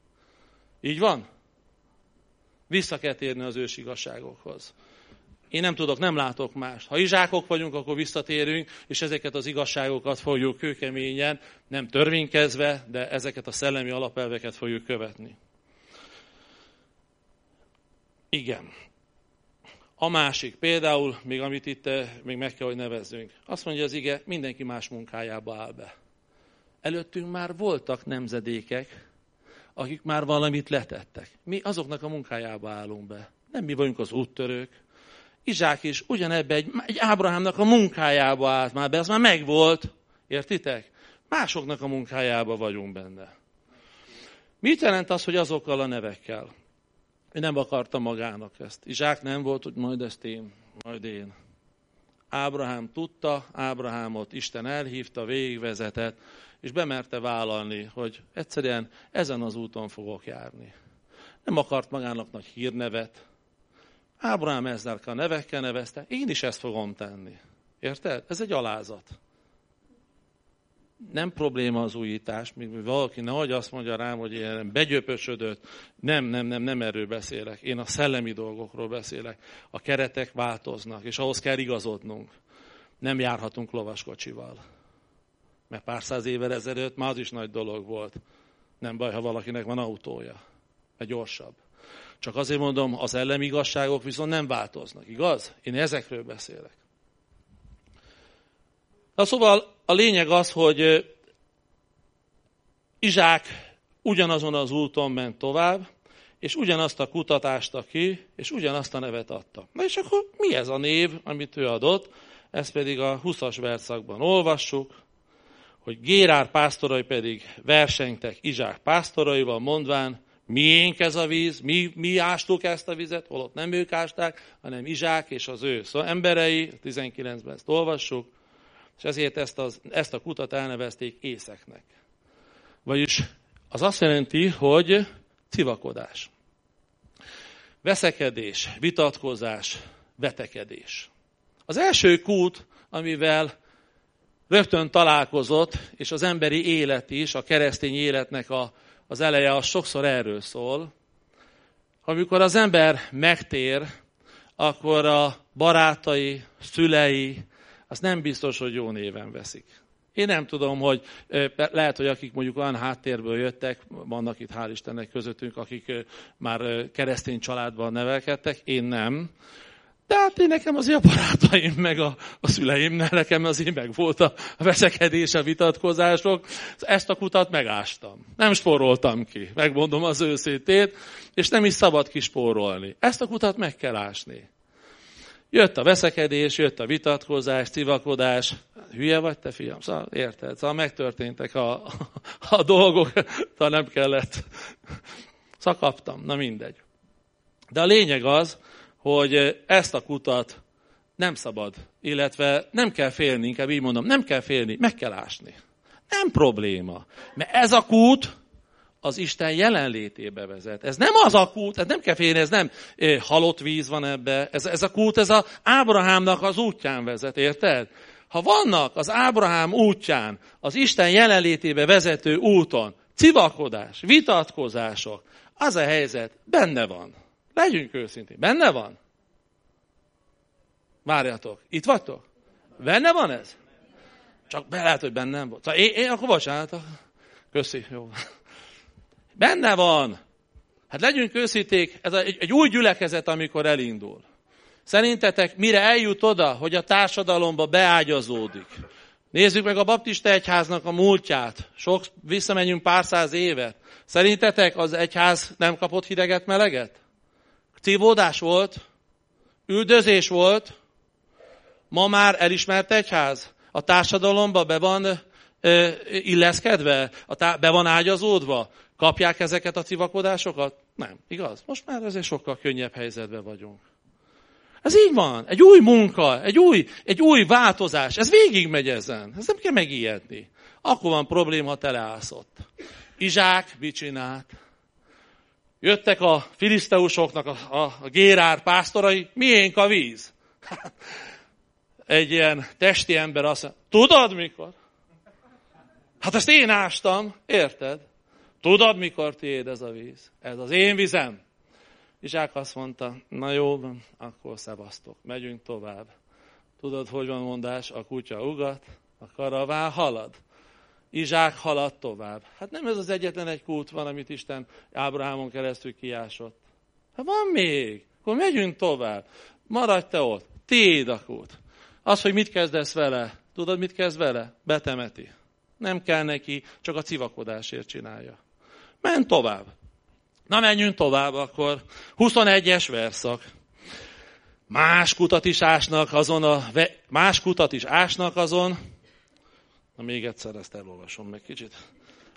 Így van? Vissza kell térni az ősi igazságokhoz. Én nem tudok, nem látok mást. Ha izsákok vagyunk, akkor visszatérünk, és ezeket az igazságokat fogjuk kőkeményen, nem törvénykezve, de ezeket a szellemi alapelveket fogjuk követni. Igen. A másik, például, még amit itt eh, még meg kell, hogy nevezzünk. Azt mondja az ige, mindenki más munkájába áll be. Előttünk már voltak nemzedékek, akik már valamit letettek. Mi azoknak a munkájába állunk be. Nem mi vagyunk az úttörők. Izsák is ugyanebbe egy, egy Ábrahámnak a munkájába állt már be, ez már megvolt. Értitek? Másoknak a munkájába vagyunk benne. Mit jelent az, hogy azokkal a nevekkel? Ő nem akarta magának ezt. Izsák nem volt, hogy majd ezt én, majd én. Ábrahám tudta, Ábrahámot Isten elhívta, végigvezetett, és bemerte vállalni, hogy egyszerűen ezen az úton fogok járni. Nem akart magának nagy hírnevet. Ábrahám ezzel a nevekkel nevezte, én is ezt fogom tenni. Érted? Ez egy alázat nem probléma az újítás, míg valaki nehogy azt mondja rám, hogy ilyen begyöpösödött. Nem, nem, nem, nem erről beszélek. Én a szellemi dolgokról beszélek. A keretek változnak, és ahhoz kell igazodnunk. Nem járhatunk lovaskocsival. Mert pár száz évvel ezelőtt már az is nagy dolog volt. Nem baj, ha valakinek van autója. Mert gyorsabb. Csak azért mondom, az ellemi igazságok viszont nem változnak, igaz? Én ezekről beszélek. Na szóval a lényeg az, hogy Izsák ugyanazon az úton ment tovább, és ugyanazt a kutatást ki, és ugyanazt a nevet adta. Na és akkor mi ez a név, amit ő adott? Ezt pedig a 20-as verszakban olvassuk, hogy Gérár pásztorai pedig versengtek Izsák pásztoraival, mondván, miénk ez a víz, mi, mi ástuk ezt a vizet, holott nem ők ásták, hanem Izsák és az ő szóval emberei, 19-ben ezt olvassuk, és ezért ezt, az, ezt a kutat elnevezték észeknek. Vagyis az azt jelenti, hogy civakodás. Veszekedés, vitatkozás, vetekedés. Az első kút, amivel rögtön találkozott, és az emberi élet is, a keresztény életnek a, az eleje, az sokszor erről szól. Amikor az ember megtér, akkor a barátai, szülei, azt nem biztos, hogy jó néven veszik. Én nem tudom, hogy lehet, hogy akik mondjuk olyan háttérből jöttek, vannak itt hál' Istennek közöttünk, akik már keresztény családban nevelkedtek, én nem. De hát én nekem azért a barátaim, meg a, a szüleim, nekem azért meg volt a veszekedés, a vitatkozások. Ezt a kutat megástam. Nem spóroltam ki, megmondom az őszintét, és nem is szabad kispórolni. Ezt a kutat meg kell ásni. Jött a veszekedés, jött a vitatkozás, civakodás. Hülye vagy te, fiam? Szóval érted? Szóval megtörténtek a, a dolgok, szóval nem kellett. Szóval kaptam, na mindegy. De a lényeg az, hogy ezt a kutat nem szabad, illetve nem kell félni, inkább így mondom, nem kell félni, meg kell ásni. Nem probléma. Mert ez a kút, az Isten jelenlétébe vezet. Ez nem az a kút, ez nem kell félni, ez nem halott víz van ebbe. Ez, ez a kút, ez a Ábrahámnak az útján vezet, érted? Ha vannak az Ábrahám útján, az Isten jelenlétébe vezető úton, civakodás, vitatkozások, az a helyzet benne van. Legyünk őszintén, benne van? Várjatok, itt vagytok? Benne van ez? Csak be lehet, hogy bennem volt. Szóval én, én akkor bocsánat. Köszi, jó. Benne van. Hát legyünk őszíték, ez egy, egy új gyülekezet, amikor elindul. Szerintetek mire eljut oda, hogy a társadalomba beágyazódik? Nézzük meg a baptista egyháznak a múltját. Sok, visszamenjünk pár száz évet. Szerintetek az egyház nem kapott hideget, meleget? Cívódás volt? Üldözés volt? Ma már elismert egyház? A társadalomba be van ö, illeszkedve? A tá- be van ágyazódva? Kapják ezeket a civakodásokat? Nem, igaz? Most már azért sokkal könnyebb helyzetben vagyunk. Ez így van. Egy új munka, egy új, egy új változás. Ez végigmegy ezen. Ez nem kell megijedni. Akkor van probléma, ha teleállsz ott. Izsák mit csinált? Jöttek a filiszteusoknak a, a, a gérár pásztorai, miénk a víz? Egy ilyen testi ember azt mondja, tudod mikor? Hát ezt én ástam, érted? Tudod, mikor tiéd ez a víz? Ez az én vizem. Izsák azt mondta, na jó, akkor szevasztok, megyünk tovább. Tudod, hogy van mondás? A kutya ugat, a karaván halad. Izsák halad tovább. Hát nem ez az egyetlen egy kút van, amit Isten Ábrahámon keresztül kiásott. Hát van még. Akkor megyünk tovább. Maradj te ott. Tiéd a kút. Az, hogy mit kezdesz vele, tudod, mit kezd vele? Betemeti. Nem kell neki, csak a civakodásért csinálja. Ment tovább. Na menjünk tovább akkor. 21-es verszak. Más kutat is ásnak azon a, más kutat is ásnak azon. Na még egyszer ezt elolvasom meg kicsit.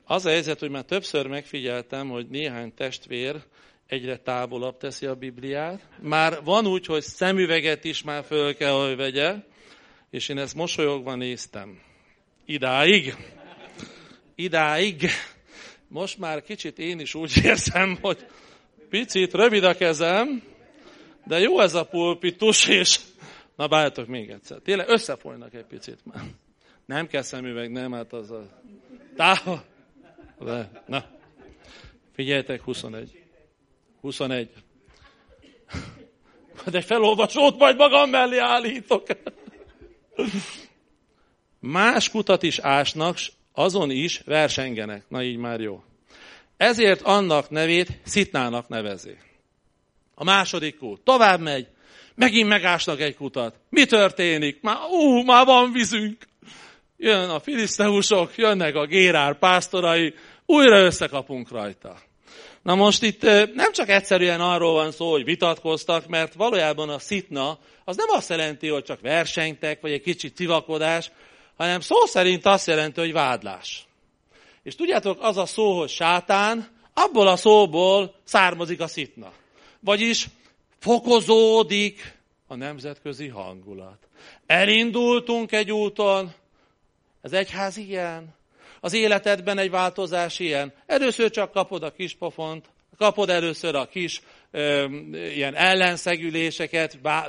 Az a helyzet, hogy már többször megfigyeltem, hogy néhány testvér egyre távolabb teszi a Bibliát. Már van úgy, hogy szemüveget is már föl kell, hogy vegye, és én ezt mosolyogva néztem. Idáig. Idáig most már kicsit én is úgy érzem, hogy picit rövid a kezem, de jó ez a pulpitus, és na bárjátok még egyszer. Tényleg összefolynak egy picit már. Nem kell szemüveg, nem, hát az a távol. De, na, figyeljetek, 21. 21. De felolvasót majd magam mellé állítok. Más kutat is ásnak, azon is versengenek. Na így már jó. Ezért annak nevét szitnának nevezi. A második kút. Tovább megy. Megint megásnak egy kutat. Mi történik? Már, ú, már van vízünk. Jön a filiszteusok, jönnek a gérár pásztorai, újra összekapunk rajta. Na most itt nem csak egyszerűen arról van szó, hogy vitatkoztak, mert valójában a szitna az nem azt jelenti, hogy csak versenytek, vagy egy kicsit civakodás, hanem szó szerint azt jelenti, hogy vádlás. És tudjátok, az a szó, hogy sátán, abból a szóból származik a szitna. Vagyis fokozódik a nemzetközi hangulat. Elindultunk egy úton, az egyház ilyen, az életedben egy változás ilyen. Először csak kapod a kis pofont, kapod először a kis ö, ilyen ellenszegüléseket, bá,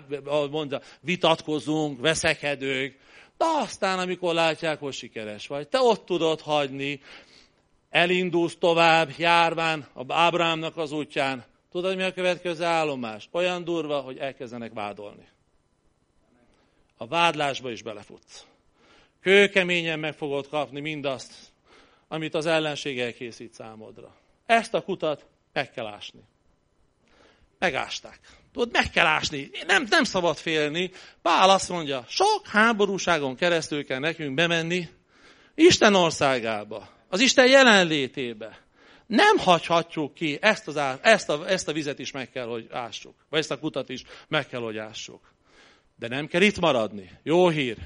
mondja, vitatkozunk, veszekedők, de aztán, amikor látják, hogy sikeres vagy, te ott tudod hagyni, elindulsz tovább, járván a Ábrámnak az útján. Tudod, mi a következő állomás? Olyan durva, hogy elkezdenek vádolni. A vádlásba is belefutsz. Kőkeményen meg fogod kapni mindazt, amit az ellenség elkészít számodra. Ezt a kutat meg kell ásni. Megásták. Tudod, meg kell ásni. Nem, nem szabad félni. Pál azt mondja, sok háborúságon keresztül kell nekünk bemenni Isten országába, az Isten jelenlétébe. Nem hagyhatjuk ki, ezt, az, ezt, a, ezt a vizet is meg kell, hogy ássuk. Vagy ezt a kutat is meg kell, hogy ássuk. De nem kell itt maradni. Jó hír.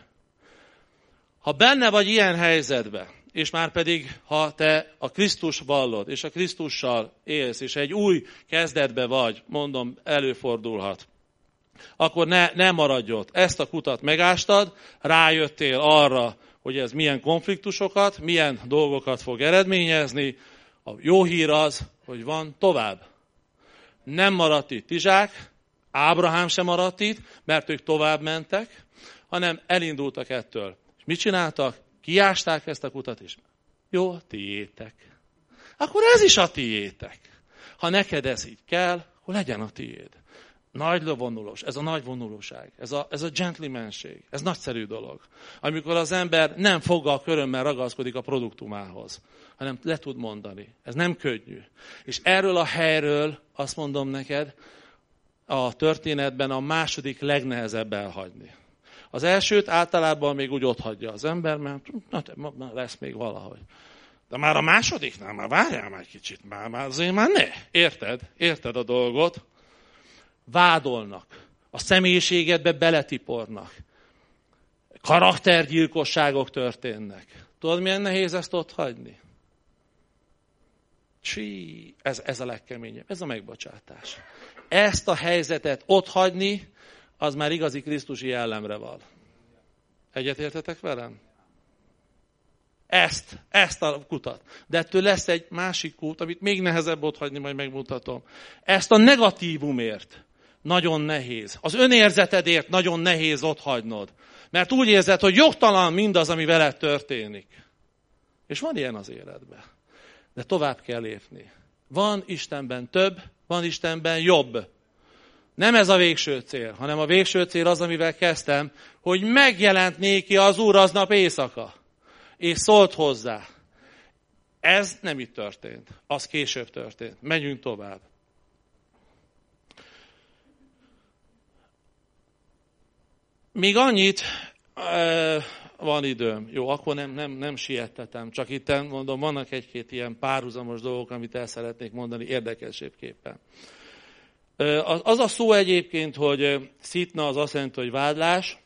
Ha benne vagy ilyen helyzetben, és már pedig, ha te a Krisztus vallod, és a Krisztussal élsz, és egy új kezdetbe vagy, mondom, előfordulhat, akkor ne, ne maradj ott. Ezt a kutat megástad, rájöttél arra, hogy ez milyen konfliktusokat, milyen dolgokat fog eredményezni. A jó hír az, hogy van tovább. Nem maradt itt Izsák, Ábrahám sem maradt itt, mert ők tovább mentek, hanem elindultak ettől. És mit csináltak? Kiásták ezt a kutat is. Jó, tiétek. Akkor ez is a tiétek. Ha neked ez így kell, akkor legyen a tiéd. Nagy lovonulós, ez a nagy vonulóság, ez a, ez a gentlemanség, ez nagyszerű dolog. Amikor az ember nem foggal körömmel ragaszkodik a produktumához, hanem le tud mondani. Ez nem könnyű. És erről a helyről azt mondom neked, a történetben a második legnehezebb elhagyni. Az elsőt általában még úgy ott hagyja az ember, mert na, na, lesz még valahogy. De már a másodiknál, már várjál már egy kicsit, már, már azért már ne. Érted? Érted a dolgot? Vádolnak. A személyiségedbe beletipornak. Karaktergyilkosságok történnek. Tudod, milyen nehéz ezt ott hagyni? Csí, ez, ez a legkeményebb, ez a megbocsátás. Ezt a helyzetet ott hagyni, az már igazi Krisztusi jellemre van. Egyetértetek velem? Ezt, ezt a kutat. De ettől lesz egy másik kút, amit még nehezebb ott hagyni, majd megmutatom. Ezt a negatívumért nagyon nehéz. Az önérzetedért nagyon nehéz ott hagynod. Mert úgy érzed, hogy jogtalan mindaz, ami veled történik. És van ilyen az életben. De tovább kell lépni. Van Istenben több, van Istenben jobb. Nem ez a végső cél, hanem a végső cél az, amivel kezdtem, hogy megjelent néki az Úr aznap éjszaka, és szólt hozzá. Ez nem itt történt, az később történt. Menjünk tovább. Még annyit, van időm. Jó, akkor nem, nem, nem siettetem. Csak itt mondom, vannak egy-két ilyen párhuzamos dolgok, amit el szeretnék mondani érdekesébképpen. Az a szó egyébként, hogy szitna, az azt jelenti, hogy vádlás,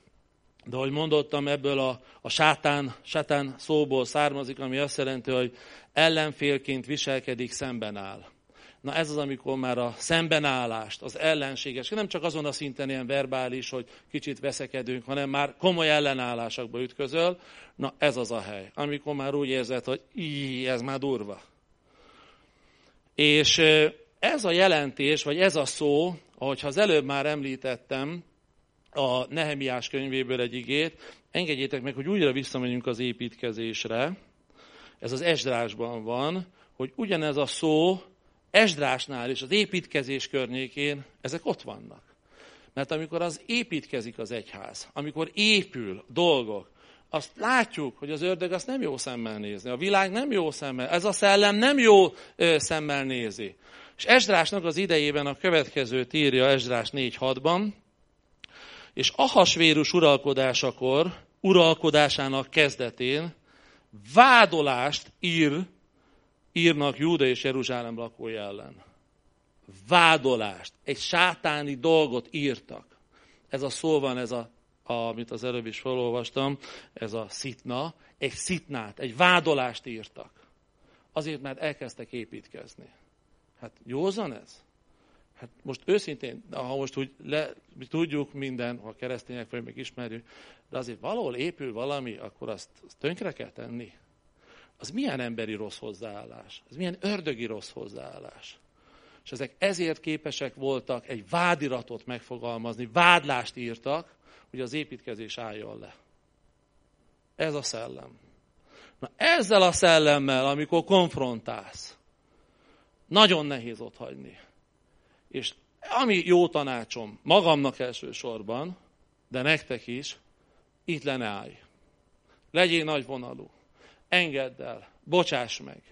de ahogy mondottam, ebből a, a sátán, sátán szóból származik, ami azt jelenti, hogy ellenfélként viselkedik, szemben áll. Na ez az, amikor már a szembenállást, az ellenséges, nem csak azon a szinten ilyen verbális, hogy kicsit veszekedünk, hanem már komoly ellenállásokba ütközöl, na ez az a hely, amikor már úgy érzed, hogy így, ez már durva. És ez a jelentés, vagy ez a szó, ahogyha az előbb már említettem, a Nehemiás könyvéből egy igét, engedjétek meg, hogy újra visszamegyünk az építkezésre. Ez az Esdrásban van, hogy ugyanez a szó Esdrásnál és az építkezés környékén ezek ott vannak. Mert amikor az építkezik az egyház, amikor épül dolgok, azt látjuk, hogy az ördög azt nem jó szemmel nézni. A világ nem jó szemmel, ez a szellem nem jó szemmel nézi. És Esdrásnak az idejében a következőt írja Esdrás 4.6-ban, és Ahasvérus uralkodásakor, uralkodásának kezdetén vádolást ír írnak Júda és Jeruzsálem lakói ellen. Vádolást, egy sátáni dolgot írtak. Ez a szó van, ez a, a amit az előbb is felolvastam, ez a szitna, egy szitnát, egy vádolást írtak. Azért, mert elkezdtek építkezni. Hát józan ez? Hát most őszintén, ha most úgy le, mi tudjuk minden, ha keresztények vagy meg ismerjük, de azért valahol épül valami, akkor azt, azt tönkre kell tenni az milyen emberi rossz hozzáállás? Ez milyen ördögi rossz hozzáállás? És ezek ezért képesek voltak egy vádiratot megfogalmazni, vádlást írtak, hogy az építkezés álljon le. Ez a szellem. Na ezzel a szellemmel, amikor konfrontálsz, nagyon nehéz ott hagyni. És ami jó tanácsom, magamnak elsősorban, de nektek is, itt le ne állj. Legyél nagy vonalú engedd el, bocsáss meg.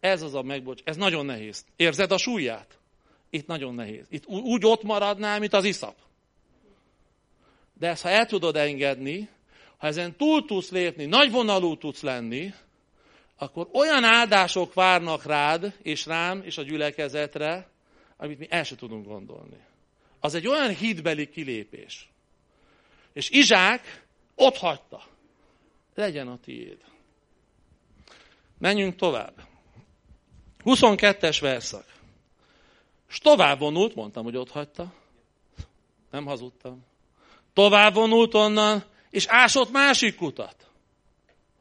Ez az a megbocs, ez nagyon nehéz. Érzed a súlyát? Itt nagyon nehéz. Itt úgy ott maradnál, mint az iszap. De ezt, ha el tudod engedni, ha ezen túl tudsz lépni, nagy vonalú tudsz lenni, akkor olyan áldások várnak rád, és rám, és a gyülekezetre, amit mi el sem tudunk gondolni. Az egy olyan hídbeli kilépés. És Izsák ott hagyta. Legyen a tiéd. Menjünk tovább. 22-es verszak. És tovább vonult, mondtam, hogy ott hagyta. Nem hazudtam. Tovább vonult onnan, és ásott másik kutat.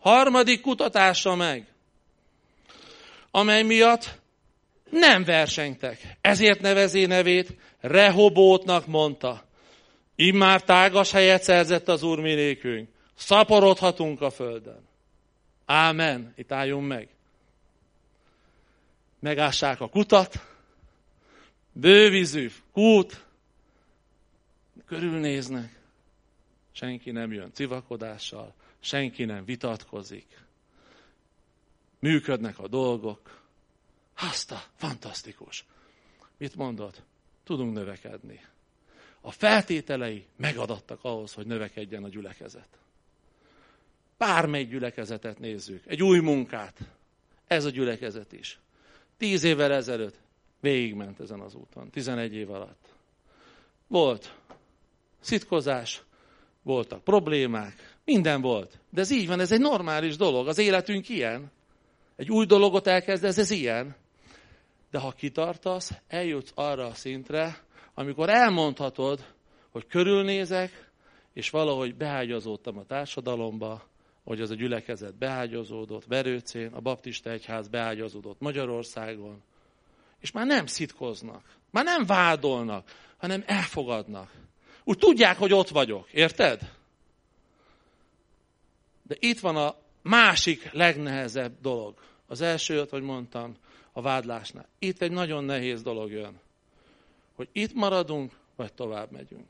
Harmadik kutatása meg. Amely miatt nem versengtek. Ezért nevezi nevét Rehobótnak mondta. Immár tágas helyet szerzett az Úr minékünk. Szaporodhatunk a földön. Ámen. Itt álljunk meg. Megássák a kutat, bővízű kút, Körülnéznek, senki nem jön civakodással, senki nem vitatkozik. Működnek a dolgok. Haszta, fantasztikus. Mit mondod? Tudunk növekedni. A feltételei megadattak ahhoz, hogy növekedjen a gyülekezet. Bármely gyülekezetet nézzük, egy új munkát, ez a gyülekezet is. Tíz évvel ezelőtt végigment ezen az úton, 11 év alatt. Volt szitkozás, voltak problémák, minden volt. De ez így van, ez egy normális dolog, az életünk ilyen. Egy új dologot elkezd, ez, ez ilyen. De ha kitartasz, eljutsz arra a szintre, amikor elmondhatod, hogy körülnézek, és valahogy beágyazódtam a társadalomba, hogy az a gyülekezet beágyazódott Verőcén, a baptista egyház beágyazódott Magyarországon, és már nem szitkoznak, már nem vádolnak, hanem elfogadnak. Úgy tudják, hogy ott vagyok, érted? De itt van a másik legnehezebb dolog. Az első, hogy mondtam, a vádlásnál. Itt egy nagyon nehéz dolog jön. Hogy itt maradunk, vagy tovább megyünk.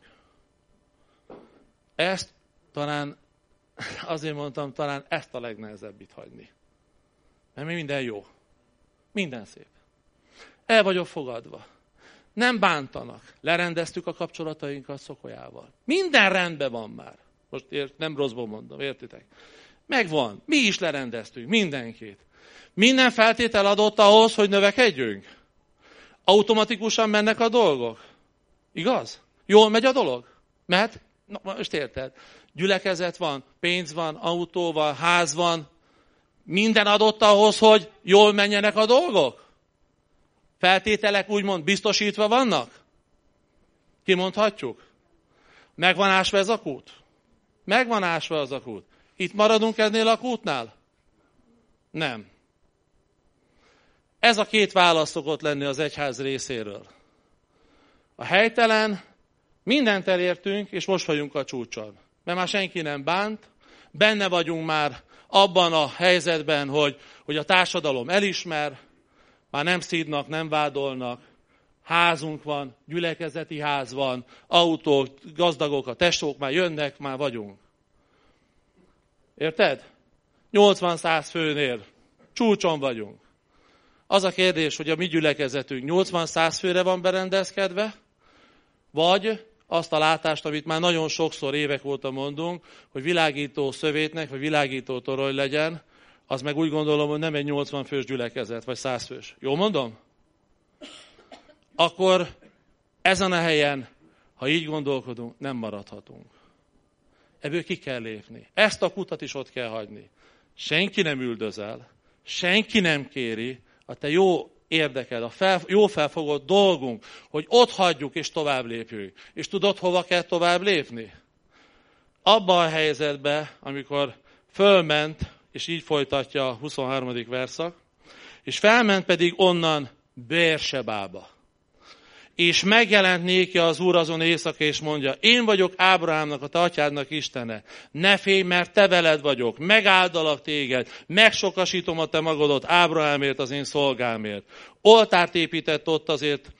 Ezt talán, azért mondtam, talán ezt a legnehezebb itt hagyni. Mert mi minden jó. Minden szép. El vagyok fogadva. Nem bántanak. Lerendeztük a kapcsolatainkat Szokolyával. Minden rendben van már. Most ért, nem rosszból mondom, értitek? Megvan. Mi is lerendeztünk mindenkit. Minden feltétel adott ahhoz, hogy növekedjünk. Automatikusan mennek a dolgok. Igaz? Jól megy a dolog? Mert, na, most érted, gyülekezet van, pénz van, autó van, ház van, minden adott ahhoz, hogy jól menjenek a dolgok? Feltételek úgymond biztosítva vannak? Kimondhatjuk? Megvan ásva ez a kút? Megvan ásva az a kút. Itt maradunk ennél a kútnál? Nem. Ez a két válasz szokott lenni az egyház részéről. A helytelen, mindent elértünk, és most vagyunk a csúcson. Mert már senki nem bánt, benne vagyunk már abban a helyzetben, hogy, hogy a társadalom elismer, már nem szídnak, nem vádolnak, házunk van, gyülekezeti ház van, autók, gazdagok, a testók már jönnek, már vagyunk. Érted? 80-100 főnél csúcson vagyunk. Az a kérdés, hogy a mi gyülekezetünk 80-100 főre van berendezkedve, vagy azt a látást, amit már nagyon sokszor évek óta mondunk, hogy világító szövétnek, vagy világító torony legyen, az meg úgy gondolom, hogy nem egy 80 fős gyülekezet, vagy 100 fős. Jó mondom? Akkor ezen a helyen, ha így gondolkodunk, nem maradhatunk. Ebből ki kell lépni. Ezt a kutat is ott kell hagyni. Senki nem üldözel, senki nem kéri, a te jó érdeked, a fel, jó felfogott dolgunk, hogy ott hagyjuk és tovább lépjünk. És tudod, hova kell tovább lépni? Abban a helyzetben, amikor fölment, és így folytatja a 23. verszak, és felment pedig onnan Bérsebába és megjelent néki az Úr azon éjszaka, és mondja, én vagyok Ábrahámnak, a te atyádnak Istene. Ne félj, mert te veled vagyok, megáldalak téged, megsokasítom a te magadot Ábrahámért, az én szolgámért. Oltárt épített ott azért,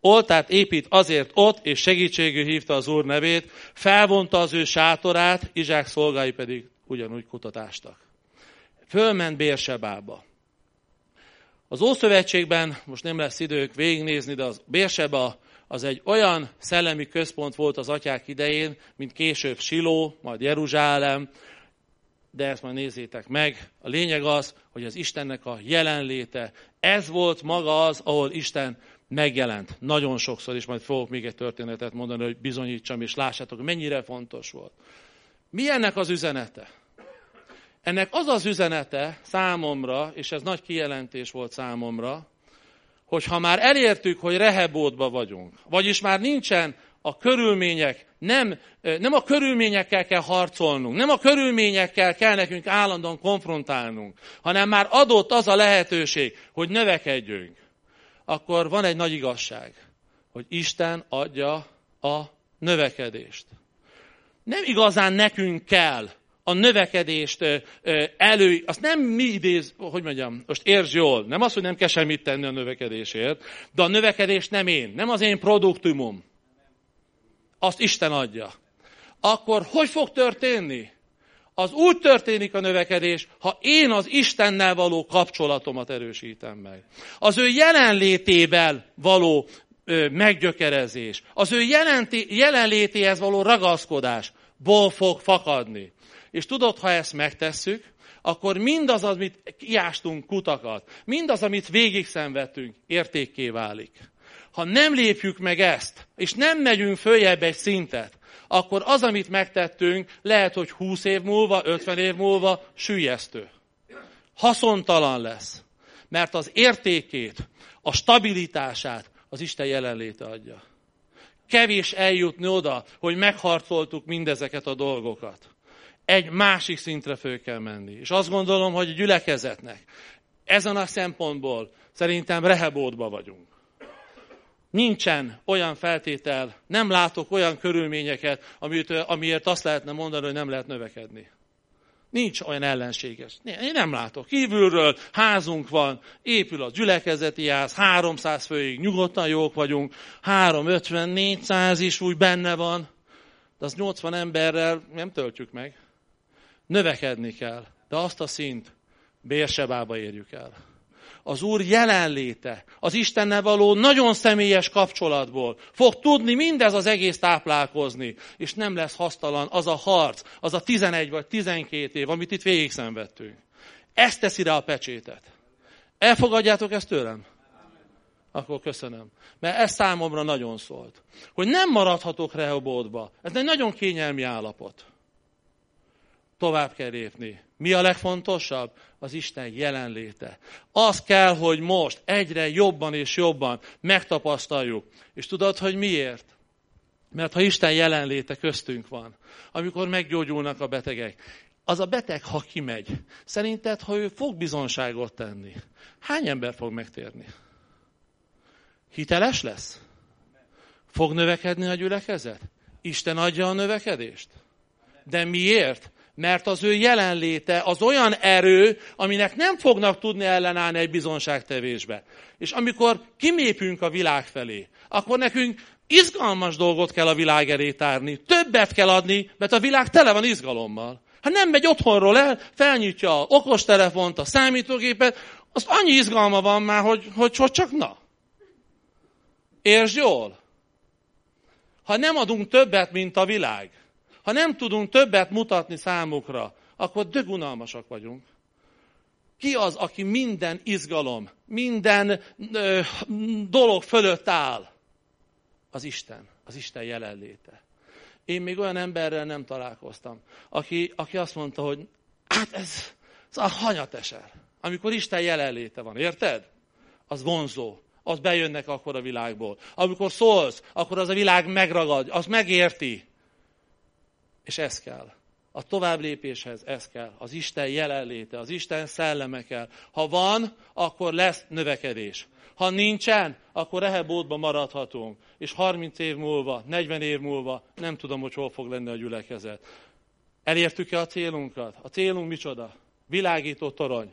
oltárt épít azért ott, és segítségű hívta az Úr nevét, felvonta az ő sátorát, Izsák szolgái pedig ugyanúgy kutatástak. Fölment Bérsebába. Az Ószövetségben, most nem lesz idők végignézni, de az Bérseba az egy olyan szellemi központ volt az atyák idején, mint később Siló, majd Jeruzsálem, de ezt majd nézzétek meg. A lényeg az, hogy az Istennek a jelenléte, ez volt maga az, ahol Isten megjelent. Nagyon sokszor, és majd fogok még egy történetet mondani, hogy bizonyítsam, és lássátok, mennyire fontos volt. Mi ennek az üzenete? Ennek az az üzenete számomra, és ez nagy kijelentés volt számomra, hogy ha már elértük, hogy rehebótba vagyunk, vagyis már nincsen a körülmények, nem, nem a körülményekkel kell harcolnunk, nem a körülményekkel kell nekünk állandóan konfrontálnunk, hanem már adott az a lehetőség, hogy növekedjünk, akkor van egy nagy igazság, hogy Isten adja a növekedést. Nem igazán nekünk kell a növekedést elő, azt nem mi idéz, hogy mondjam, most értsd jól, nem az, hogy nem kell semmit tenni a növekedésért, de a növekedés nem én, nem az én produktumom. azt Isten adja. Akkor hogy fog történni? Az úgy történik a növekedés, ha én az Istennel való kapcsolatomat erősítem meg. Az ő jelenlétével való ö, meggyökerezés, az ő jelenti, jelenlétéhez való ragaszkodásból fog fakadni. És tudod, ha ezt megtesszük, akkor mindaz, amit kiástunk kutakat, mindaz, amit végig szenvedtünk, értékké válik. Ha nem lépjük meg ezt, és nem megyünk följebb egy szintet, akkor az, amit megtettünk, lehet, hogy 20 év múlva, 50 év múlva sűjesztő. Haszontalan lesz. Mert az értékét, a stabilitását az Isten jelenléte adja. Kevés eljutni oda, hogy megharcoltuk mindezeket a dolgokat. Egy másik szintre föl kell menni. És azt gondolom, hogy a gyülekezetnek ezen a szempontból szerintem rehebódba vagyunk. Nincsen olyan feltétel, nem látok olyan körülményeket, amit, amiért azt lehetne mondani, hogy nem lehet növekedni. Nincs olyan ellenséges. Én nem látok. Kívülről házunk van, épül a gyülekezeti ház, 300 főig nyugodtan jók vagyunk, 350, 400 is úgy benne van, de az 80 emberrel nem töltjük meg. Növekedni kell, de azt a szint bérsebába érjük el az Úr jelenléte, az Istennel való nagyon személyes kapcsolatból fog tudni mindez az egész táplálkozni, és nem lesz hasztalan az a harc, az a 11 vagy 12 év, amit itt végig szenvedtünk. Ezt teszi rá a pecsétet. Elfogadjátok ezt tőlem? Akkor köszönöm. Mert ez számomra nagyon szólt. Hogy nem maradhatok Rehobótba. Ez egy nagyon kényelmi állapot. Tovább kell lépni. Mi a legfontosabb? Az Isten jelenléte. Az kell, hogy most egyre jobban és jobban megtapasztaljuk. És tudod, hogy miért? Mert ha Isten jelenléte köztünk van, amikor meggyógyulnak a betegek, az a beteg, ha kimegy, szerinted, ha ő fog bizonságot tenni, hány ember fog megtérni? Hiteles lesz? Fog növekedni a gyülekezet? Isten adja a növekedést? De miért? Mert az ő jelenléte az olyan erő, aminek nem fognak tudni ellenállni egy bizonságtevésbe. És amikor kimépünk a világ felé, akkor nekünk izgalmas dolgot kell a világ elé tárni. Többet kell adni, mert a világ tele van izgalommal. Ha nem megy otthonról el, felnyitja a okostelefont, a számítógépet, az annyi izgalma van már, hogy, hogy, hogy csak na. Értsd jól? Ha nem adunk többet, mint a világ, ha nem tudunk többet mutatni számukra, akkor dögunalmasak vagyunk. Ki az, aki minden izgalom, minden ö, dolog fölött áll? Az Isten, az Isten jelenléte. Én még olyan emberrel nem találkoztam, aki, aki azt mondta, hogy hát ez, ez a hanyateser. Amikor Isten jelenléte van, érted? Az vonzó, az bejönnek akkor a világból. Amikor szólsz, akkor az a világ megragad, az megérti. És ez kell. A tovább lépéshez ez kell. Az Isten jelenléte, az Isten szelleme kell. Ha van, akkor lesz növekedés. Ha nincsen, akkor rehebótban maradhatunk. És 30 év múlva, 40 év múlva nem tudom, hogy hol fog lenni a gyülekezet. Elértük-e a célunkat? A célunk micsoda? Világító torony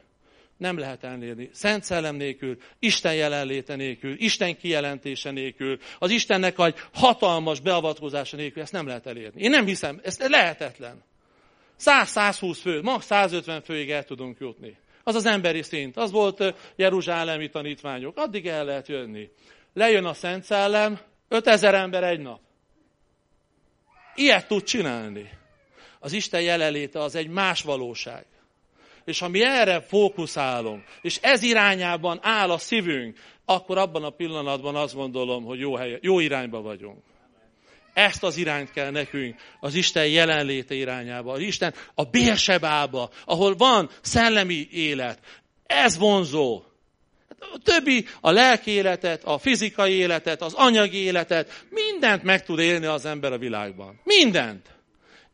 nem lehet elérni. Szent szellem nélkül, Isten jelenléte nélkül, Isten kijelentése nélkül, az Istennek egy hatalmas beavatkozása nélkül ezt nem lehet elérni. Én nem hiszem, ez lehetetlen. 100-120 fő, max 150 főig el tudunk jutni. Az az emberi szint. Az volt Jeruzsálemi tanítványok. Addig el lehet jönni. Lejön a Szent Szellem, 5000 ember egy nap. Ilyet tud csinálni. Az Isten jelenléte az egy más valóság és ha mi erre fókuszálunk, és ez irányában áll a szívünk, akkor abban a pillanatban azt gondolom, hogy jó, helye, jó irányba vagyunk. Ezt az irányt kell nekünk, az Isten jelenléte irányába, az Isten a bérsebába, ahol van szellemi élet. Ez vonzó. A többi, a lelki életet, a fizikai életet, az anyagi életet, mindent meg tud élni az ember a világban. Mindent.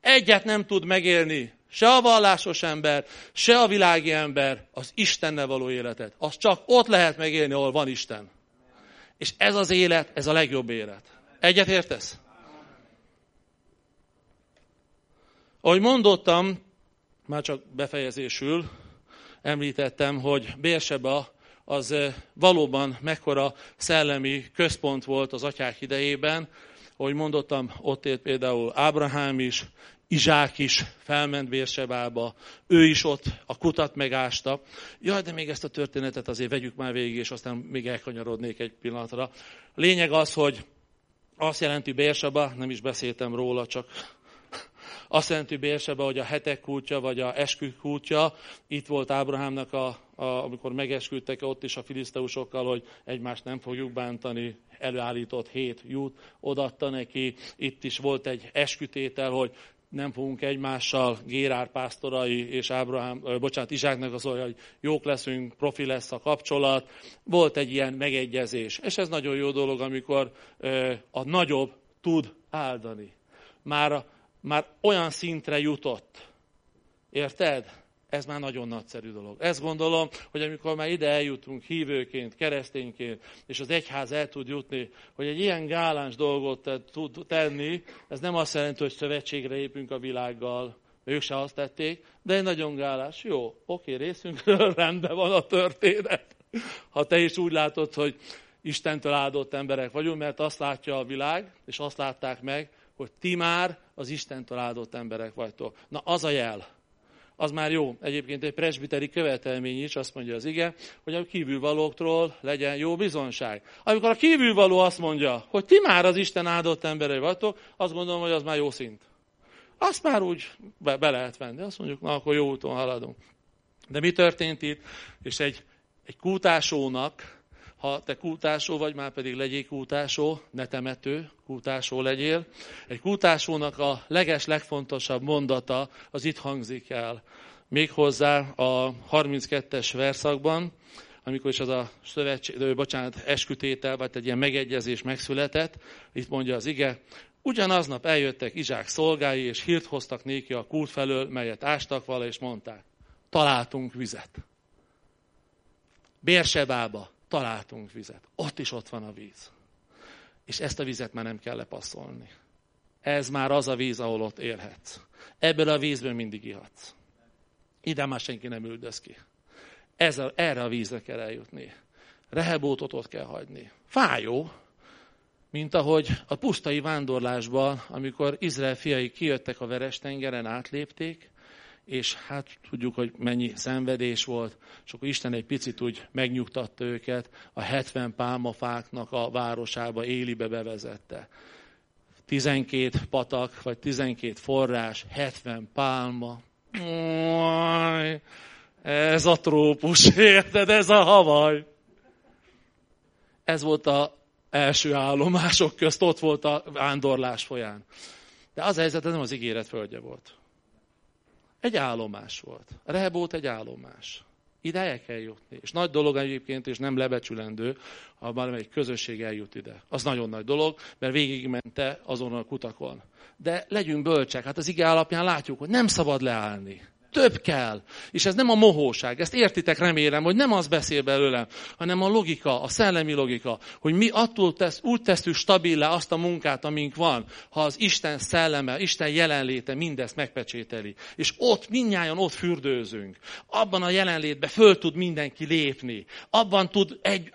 Egyet nem tud megélni, Se a vallásos ember, se a világi ember az Istennel való életet. Az csak ott lehet megélni, ahol van Isten. És ez az élet, ez a legjobb élet. Egyet értesz? Ahogy mondottam, már csak befejezésül említettem, hogy Bérseba az valóban mekkora szellemi központ volt az atyák idejében, ahogy mondottam, ott élt például Ábrahám is, Izsák is felment Bérsebába, ő is ott a kutat megásta. Jaj, de még ezt a történetet azért vegyük már végig, és aztán még elkanyarodnék egy pillanatra. Lényeg az, hogy azt jelenti Bérseba, nem is beszéltem róla, csak azt jelenti Bérseba, hogy a hetek kútja, vagy a eskü kútja. Itt volt Ábrahámnak, a, a, amikor megesküdtek ott is a filiszteusokkal, hogy egymást nem fogjuk bántani, előállított hét jút, odatta neki. Itt is volt egy eskütétel, hogy nem fogunk egymással, Gérár pásztorai és Ábrahám, bocsánat, Izsáknak az olyan, hogy jók leszünk, profi lesz a kapcsolat. Volt egy ilyen megegyezés. És ez nagyon jó dolog, amikor a nagyobb tud áldani. Már, már olyan szintre jutott. Érted? Ez már nagyon nagyszerű dolog. Ezt gondolom, hogy amikor már ide eljutunk hívőként, keresztényként, és az egyház el tud jutni, hogy egy ilyen gáláns dolgot tud tenni, ez nem azt jelenti, hogy szövetségre épünk a világgal, ők se azt tették, de egy nagyon gálás. Jó, oké, részünkről rendben van a történet. Ha te is úgy látod, hogy Istentől áldott emberek vagyunk, mert azt látja a világ, és azt látták meg, hogy ti már az Istentől áldott emberek vagytok. Na, az a jel az már jó. Egyébként egy presbiteri követelmény is, azt mondja az ige, hogy a kívülvalóktól legyen jó bizonság. Amikor a kívülvaló azt mondja, hogy ti már az Isten áldott emberei vagytok, azt gondolom, hogy az már jó szint. Azt már úgy be, be lehet venni. Azt mondjuk, na akkor jó úton haladunk. De mi történt itt? És egy, egy kútásónak, ha te kútásó vagy, már pedig legyél kútásó, ne temető, kútásó legyél. Egy kútásónak a leges, legfontosabb mondata az itt hangzik el. Méghozzá a 32-es verszakban, amikor is az a szövetség, bocsánat, eskütétel, vagy egy ilyen megegyezés megszületett, itt mondja az ige, Ugyanaznap eljöttek Izsák szolgái, és hírt hoztak néki a kút felől, melyet ástak vala, és mondták, találtunk vizet. Bérsebába, találtunk vizet. Ott is ott van a víz. És ezt a vizet már nem kell lepasszolni. Ez már az a víz, ahol ott élhetsz. Ebből a vízből mindig ihatsz. Ide már senki nem üldöz ki. Ez a, erre a vízre kell eljutni. Rehebótot ott kell hagyni. Fájó, mint ahogy a pusztai vándorlásban, amikor Izrael fiai kijöttek a veres tengeren, átlépték, és hát tudjuk, hogy mennyi szenvedés volt, és akkor Isten egy picit úgy megnyugtatta őket, a 70 pálmafáknak a városába, Élibe bevezette. 12 patak, vagy 12 forrás, 70 pálma. Ez a trópus, érted? Ez a havaj. Ez volt a első állomások közt, ott volt a vándorlás folyán. De az a helyzet, ez nem az ígéret földje volt. Egy állomás volt. Rehebót egy állomás. Ide el kell jutni. És nagy dolog egyébként, és nem lebecsülendő, ha egy közösség eljut ide. Az nagyon nagy dolog, mert végigmente azon a kutakon. De legyünk bölcsek, hát az ige alapján látjuk, hogy nem szabad leállni. Több kell. És ez nem a mohóság. Ezt értitek remélem, hogy nem az beszél belőlem, hanem a logika, a szellemi logika, hogy mi attól tesz, úgy tesszük stabilá azt a munkát, amink van, ha az Isten szelleme, Isten jelenléte mindezt megpecsételi. És ott, minnyáján ott fürdőzünk. Abban a jelenlétben föl tud mindenki lépni. Abban tud egy...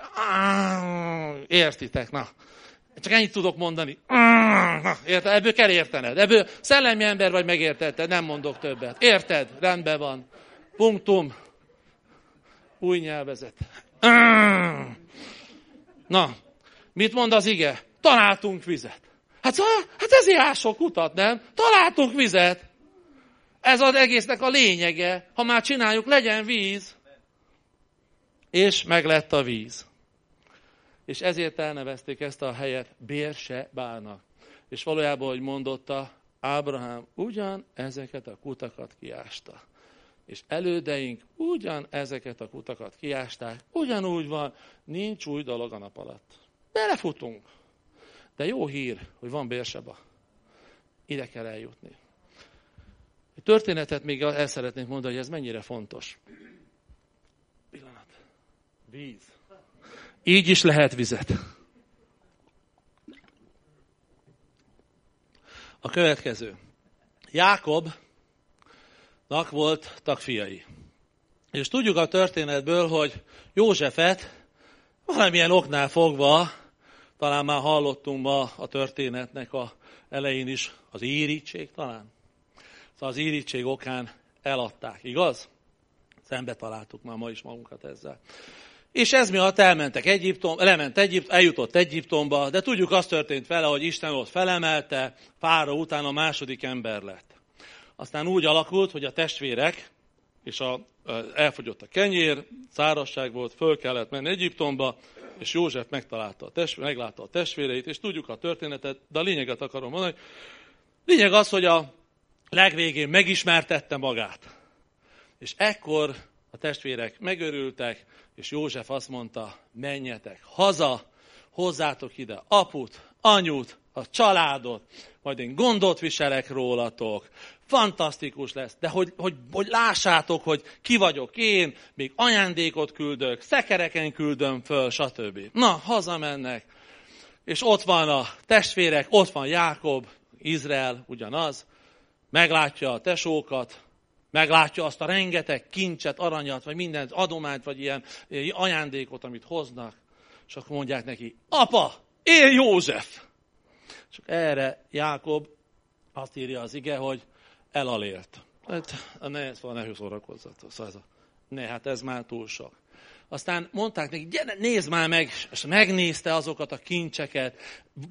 Értitek? Na, csak ennyit tudok mondani. Érted? Ebből kell értened. Ebből szellemi ember vagy megértetted, nem mondok többet. Érted? Rendben van. Punktum. Új nyelvezet. Na, mit mond az ige? Találtunk vizet. Hát, hát ezért ások utat, nem? Találtunk vizet. Ez az egésznek a lényege. Ha már csináljuk, legyen víz. És meg lett a víz és ezért elnevezték ezt a helyet Bérse Bának. És valójában, hogy mondotta, Ábrahám ugyan ezeket a kutakat kiásta. És elődeink ugyan ezeket a kutakat kiásták, ugyanúgy van, nincs új dolog a nap alatt. Belefutunk. De jó hír, hogy van Bérseba. Ide kell eljutni. Egy történetet még el szeretnék mondani, hogy ez mennyire fontos. Pillanat. Víz. Így is lehet vizet. A következő. Jákobnak voltak fiai. És tudjuk a történetből, hogy Józsefet valamilyen oknál fogva talán már hallottunk ma a történetnek a elején is, az írítség talán. Szóval az írítség okán eladták, igaz? Szembe találtuk már ma is magunkat ezzel. És ez miatt elmentek Egyiptom, lement Egyipt, eljutott Egyiptomba, de tudjuk, az történt vele, hogy Isten ott felemelte, Fára után a második ember lett. Aztán úgy alakult, hogy a testvérek, és a, elfogyott a kenyér, szárazság volt, föl kellett menni Egyiptomba, és József megtalálta a testvér, meglátta a testvéreit, és tudjuk a történetet, de a lényeget akarom mondani. Lényeg az, hogy a legvégén megismertette magát. És ekkor a testvérek megörültek, és József azt mondta, menjetek haza, hozzátok ide aput, anyut, a családot, majd én gondot viselek rólatok, fantasztikus lesz, de hogy, hogy, hogy lássátok, hogy ki vagyok én, még ajándékot küldök, szekereken küldöm föl, stb. Na, hazamennek, és ott van a testvérek, ott van Jákob, Izrael, ugyanaz, meglátja a tesókat, meglátja azt a rengeteg kincset, aranyat, vagy mindent, adományt, vagy ilyen ajándékot, amit hoznak, és akkor mondják neki, apa, én József! És erre Jákob azt írja az ige, hogy elalélt. Hát, ne, szóval ne szórakozzatok. Szóval ne, hát ez már túl sok. Aztán mondták neki, gyere, nézd már meg, és megnézte azokat a kincseket,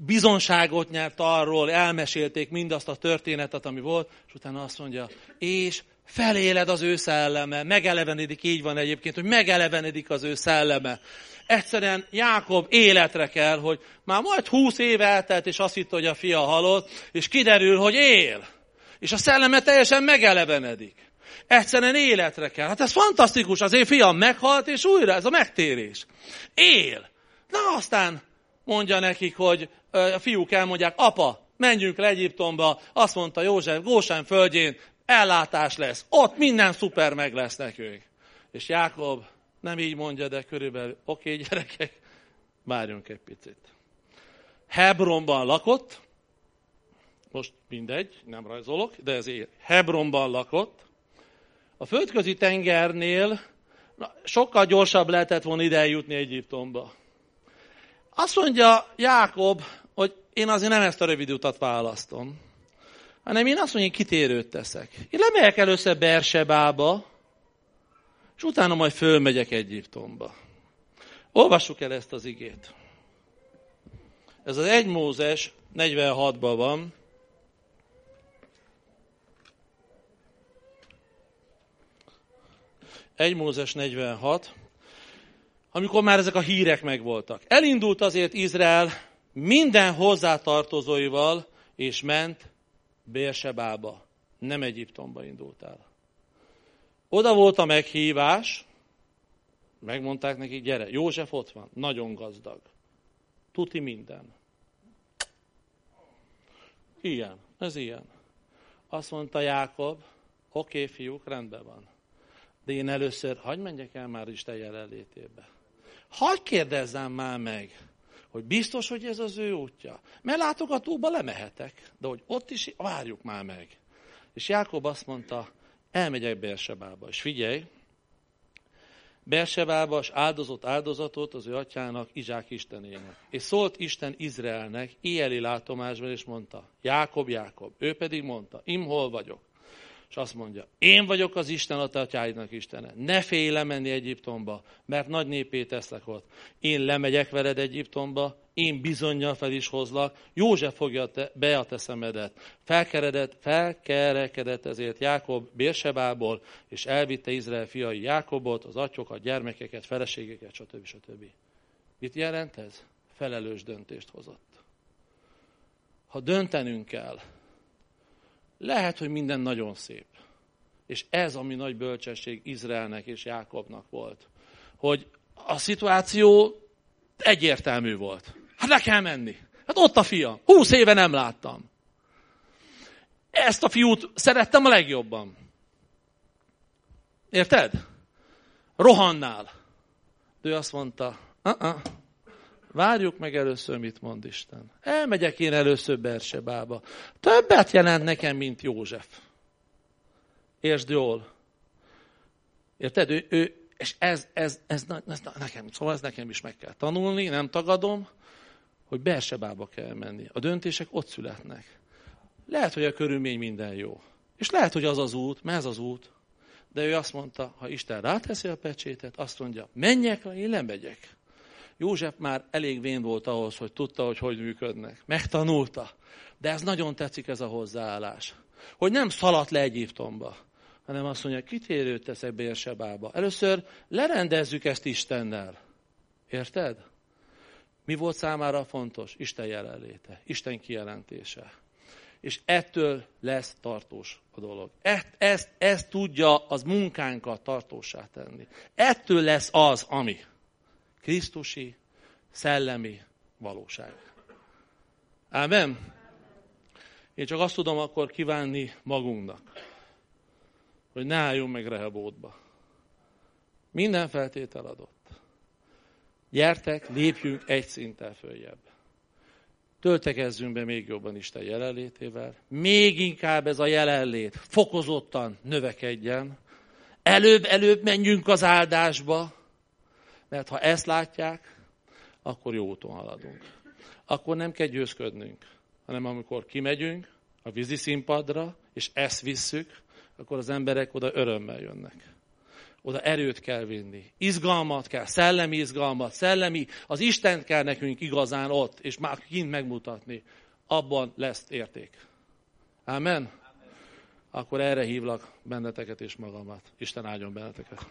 bizonságot nyert arról, elmesélték mindazt a történetet, ami volt, és utána azt mondja, és feléled az ő szelleme, megelevenedik, így van egyébként, hogy megelevenedik az ő szelleme. Egyszerűen Jákob életre kell, hogy már majd húsz év eltelt, és azt hitt, hogy a fia halott, és kiderül, hogy él. És a szelleme teljesen megelevenedik. Egyszerűen életre kell. Hát ez fantasztikus, az én fiam meghalt, és újra ez a megtérés. Él. Na aztán mondja nekik, hogy a fiúk elmondják, apa, menjünk le Egyiptomba, azt mondta József, Gósán földjén ellátás lesz, ott minden szuper meg lesz nekünk. És Jákob nem így mondja, de körülbelül, oké okay, gyerekek, várjunk egy picit. Hebronban lakott, most mindegy, nem rajzolok, de ezért Hebronban lakott. A földközi tengernél na, sokkal gyorsabb lehetett volna ide eljutni Egyiptomba. Azt mondja Jákob, hogy én azért nem ezt a rövid utat választom, hanem én azt mondja, hogy kitérőt teszek. Én lemegyek először Bersebába, és utána majd fölmegyek Egyiptomba. Olvassuk el ezt az igét. Ez az 1 Mózes 46-ban van. Egy Mózes 46, amikor már ezek a hírek megvoltak. Elindult azért Izrael minden hozzátartozóival, és ment Bérsebába. Nem Egyiptomba indult el. Oda volt a meghívás, megmondták neki, gyere, József ott van, nagyon gazdag. Tuti minden. Ilyen, ez ilyen. Azt mondta Jákob, oké, okay, fiúk, rendben van. De én először, hagyd menjek el már Isten jelenlétébe. Hagyj kérdezzem már meg, hogy biztos, hogy ez az ő útja. Mert látogatóba lemehetek, de hogy ott is várjuk már meg. És Jákob azt mondta, elmegyek Bersebába, és figyelj, Bersebába, és áldozott áldozatot az ő atyának, Izsák Istenének. És szólt Isten Izraelnek éjjeli látomásban, és mondta, Jákob, Jákob. Ő pedig mondta, im hol vagyok? És azt mondja, én vagyok az Isten a tatyáidnak Istene. Ne félj lemenni Egyiptomba, mert nagy népét teszlek ott. Én lemegyek veled Egyiptomba, én bizonyal fel is hozlak, József fogja te, be a te szemedet. Felkeredett, felkerekedett ezért Jákob Bérsebából, és elvitte Izrael fiai Jákobot, az atyokat, gyermekeket, feleségeket, stb. stb. Mit jelent ez? Felelős döntést hozott. Ha döntenünk kell, lehet, hogy minden nagyon szép. És ez, ami nagy bölcsesség Izraelnek és Jákobnak volt. Hogy a szituáció egyértelmű volt. Hát le kell menni. Hát ott a fia. Húsz éve nem láttam. Ezt a fiút szerettem a legjobban. Érted? Rohannál. De ő azt mondta, uh-uh, Várjuk meg először, mit mond Isten. Elmegyek én először Bersebába. Többet jelent nekem, mint József. Értsd jól. Érted? Ő, ő, és ez, ez, ez, ez, nekem, szóval ez nekem is meg kell tanulni, nem tagadom, hogy Bersebába kell menni. A döntések ott születnek. Lehet, hogy a körülmény minden jó. És lehet, hogy az az út, mert ez az út. De ő azt mondta, ha Isten ráteszi a pecsétet, azt mondja, menjek, én nem megyek. József már elég vén volt ahhoz, hogy tudta, hogy hogy működnek. Megtanulta. De ez nagyon tetszik ez a hozzáállás. Hogy nem szaladt le Egyiptomba, hanem azt mondja, kitérőt teszek Bérsebába. Először lerendezzük ezt Istennel. Érted? Mi volt számára fontos? Isten jelenléte, Isten kijelentése. És ettől lesz tartós a dolog. Ezt, ezt, ezt tudja az munkánkat tartósá tenni. Ettől lesz az, ami Krisztusi, szellemi valóság. Ámen? Én csak azt tudom akkor kívánni magunknak, hogy ne álljunk meg Rehebótba. Minden feltétel adott. Gyertek, lépjünk egy szinten följebb. Töltekezzünk be még jobban Isten jelenlétével. Még inkább ez a jelenlét fokozottan növekedjen. Előbb-előbb menjünk az áldásba, mert ha ezt látják, akkor jó úton haladunk. Akkor nem kell győzködnünk, hanem amikor kimegyünk a vízi színpadra, és ezt visszük, akkor az emberek oda örömmel jönnek. Oda erőt kell vinni. Izgalmat kell, szellemi izgalmat, szellemi, az Istent kell nekünk igazán ott, és már kint megmutatni. Abban lesz érték. Amen? Amen. Akkor erre hívlak benneteket és magamat. Isten áldjon benneteket.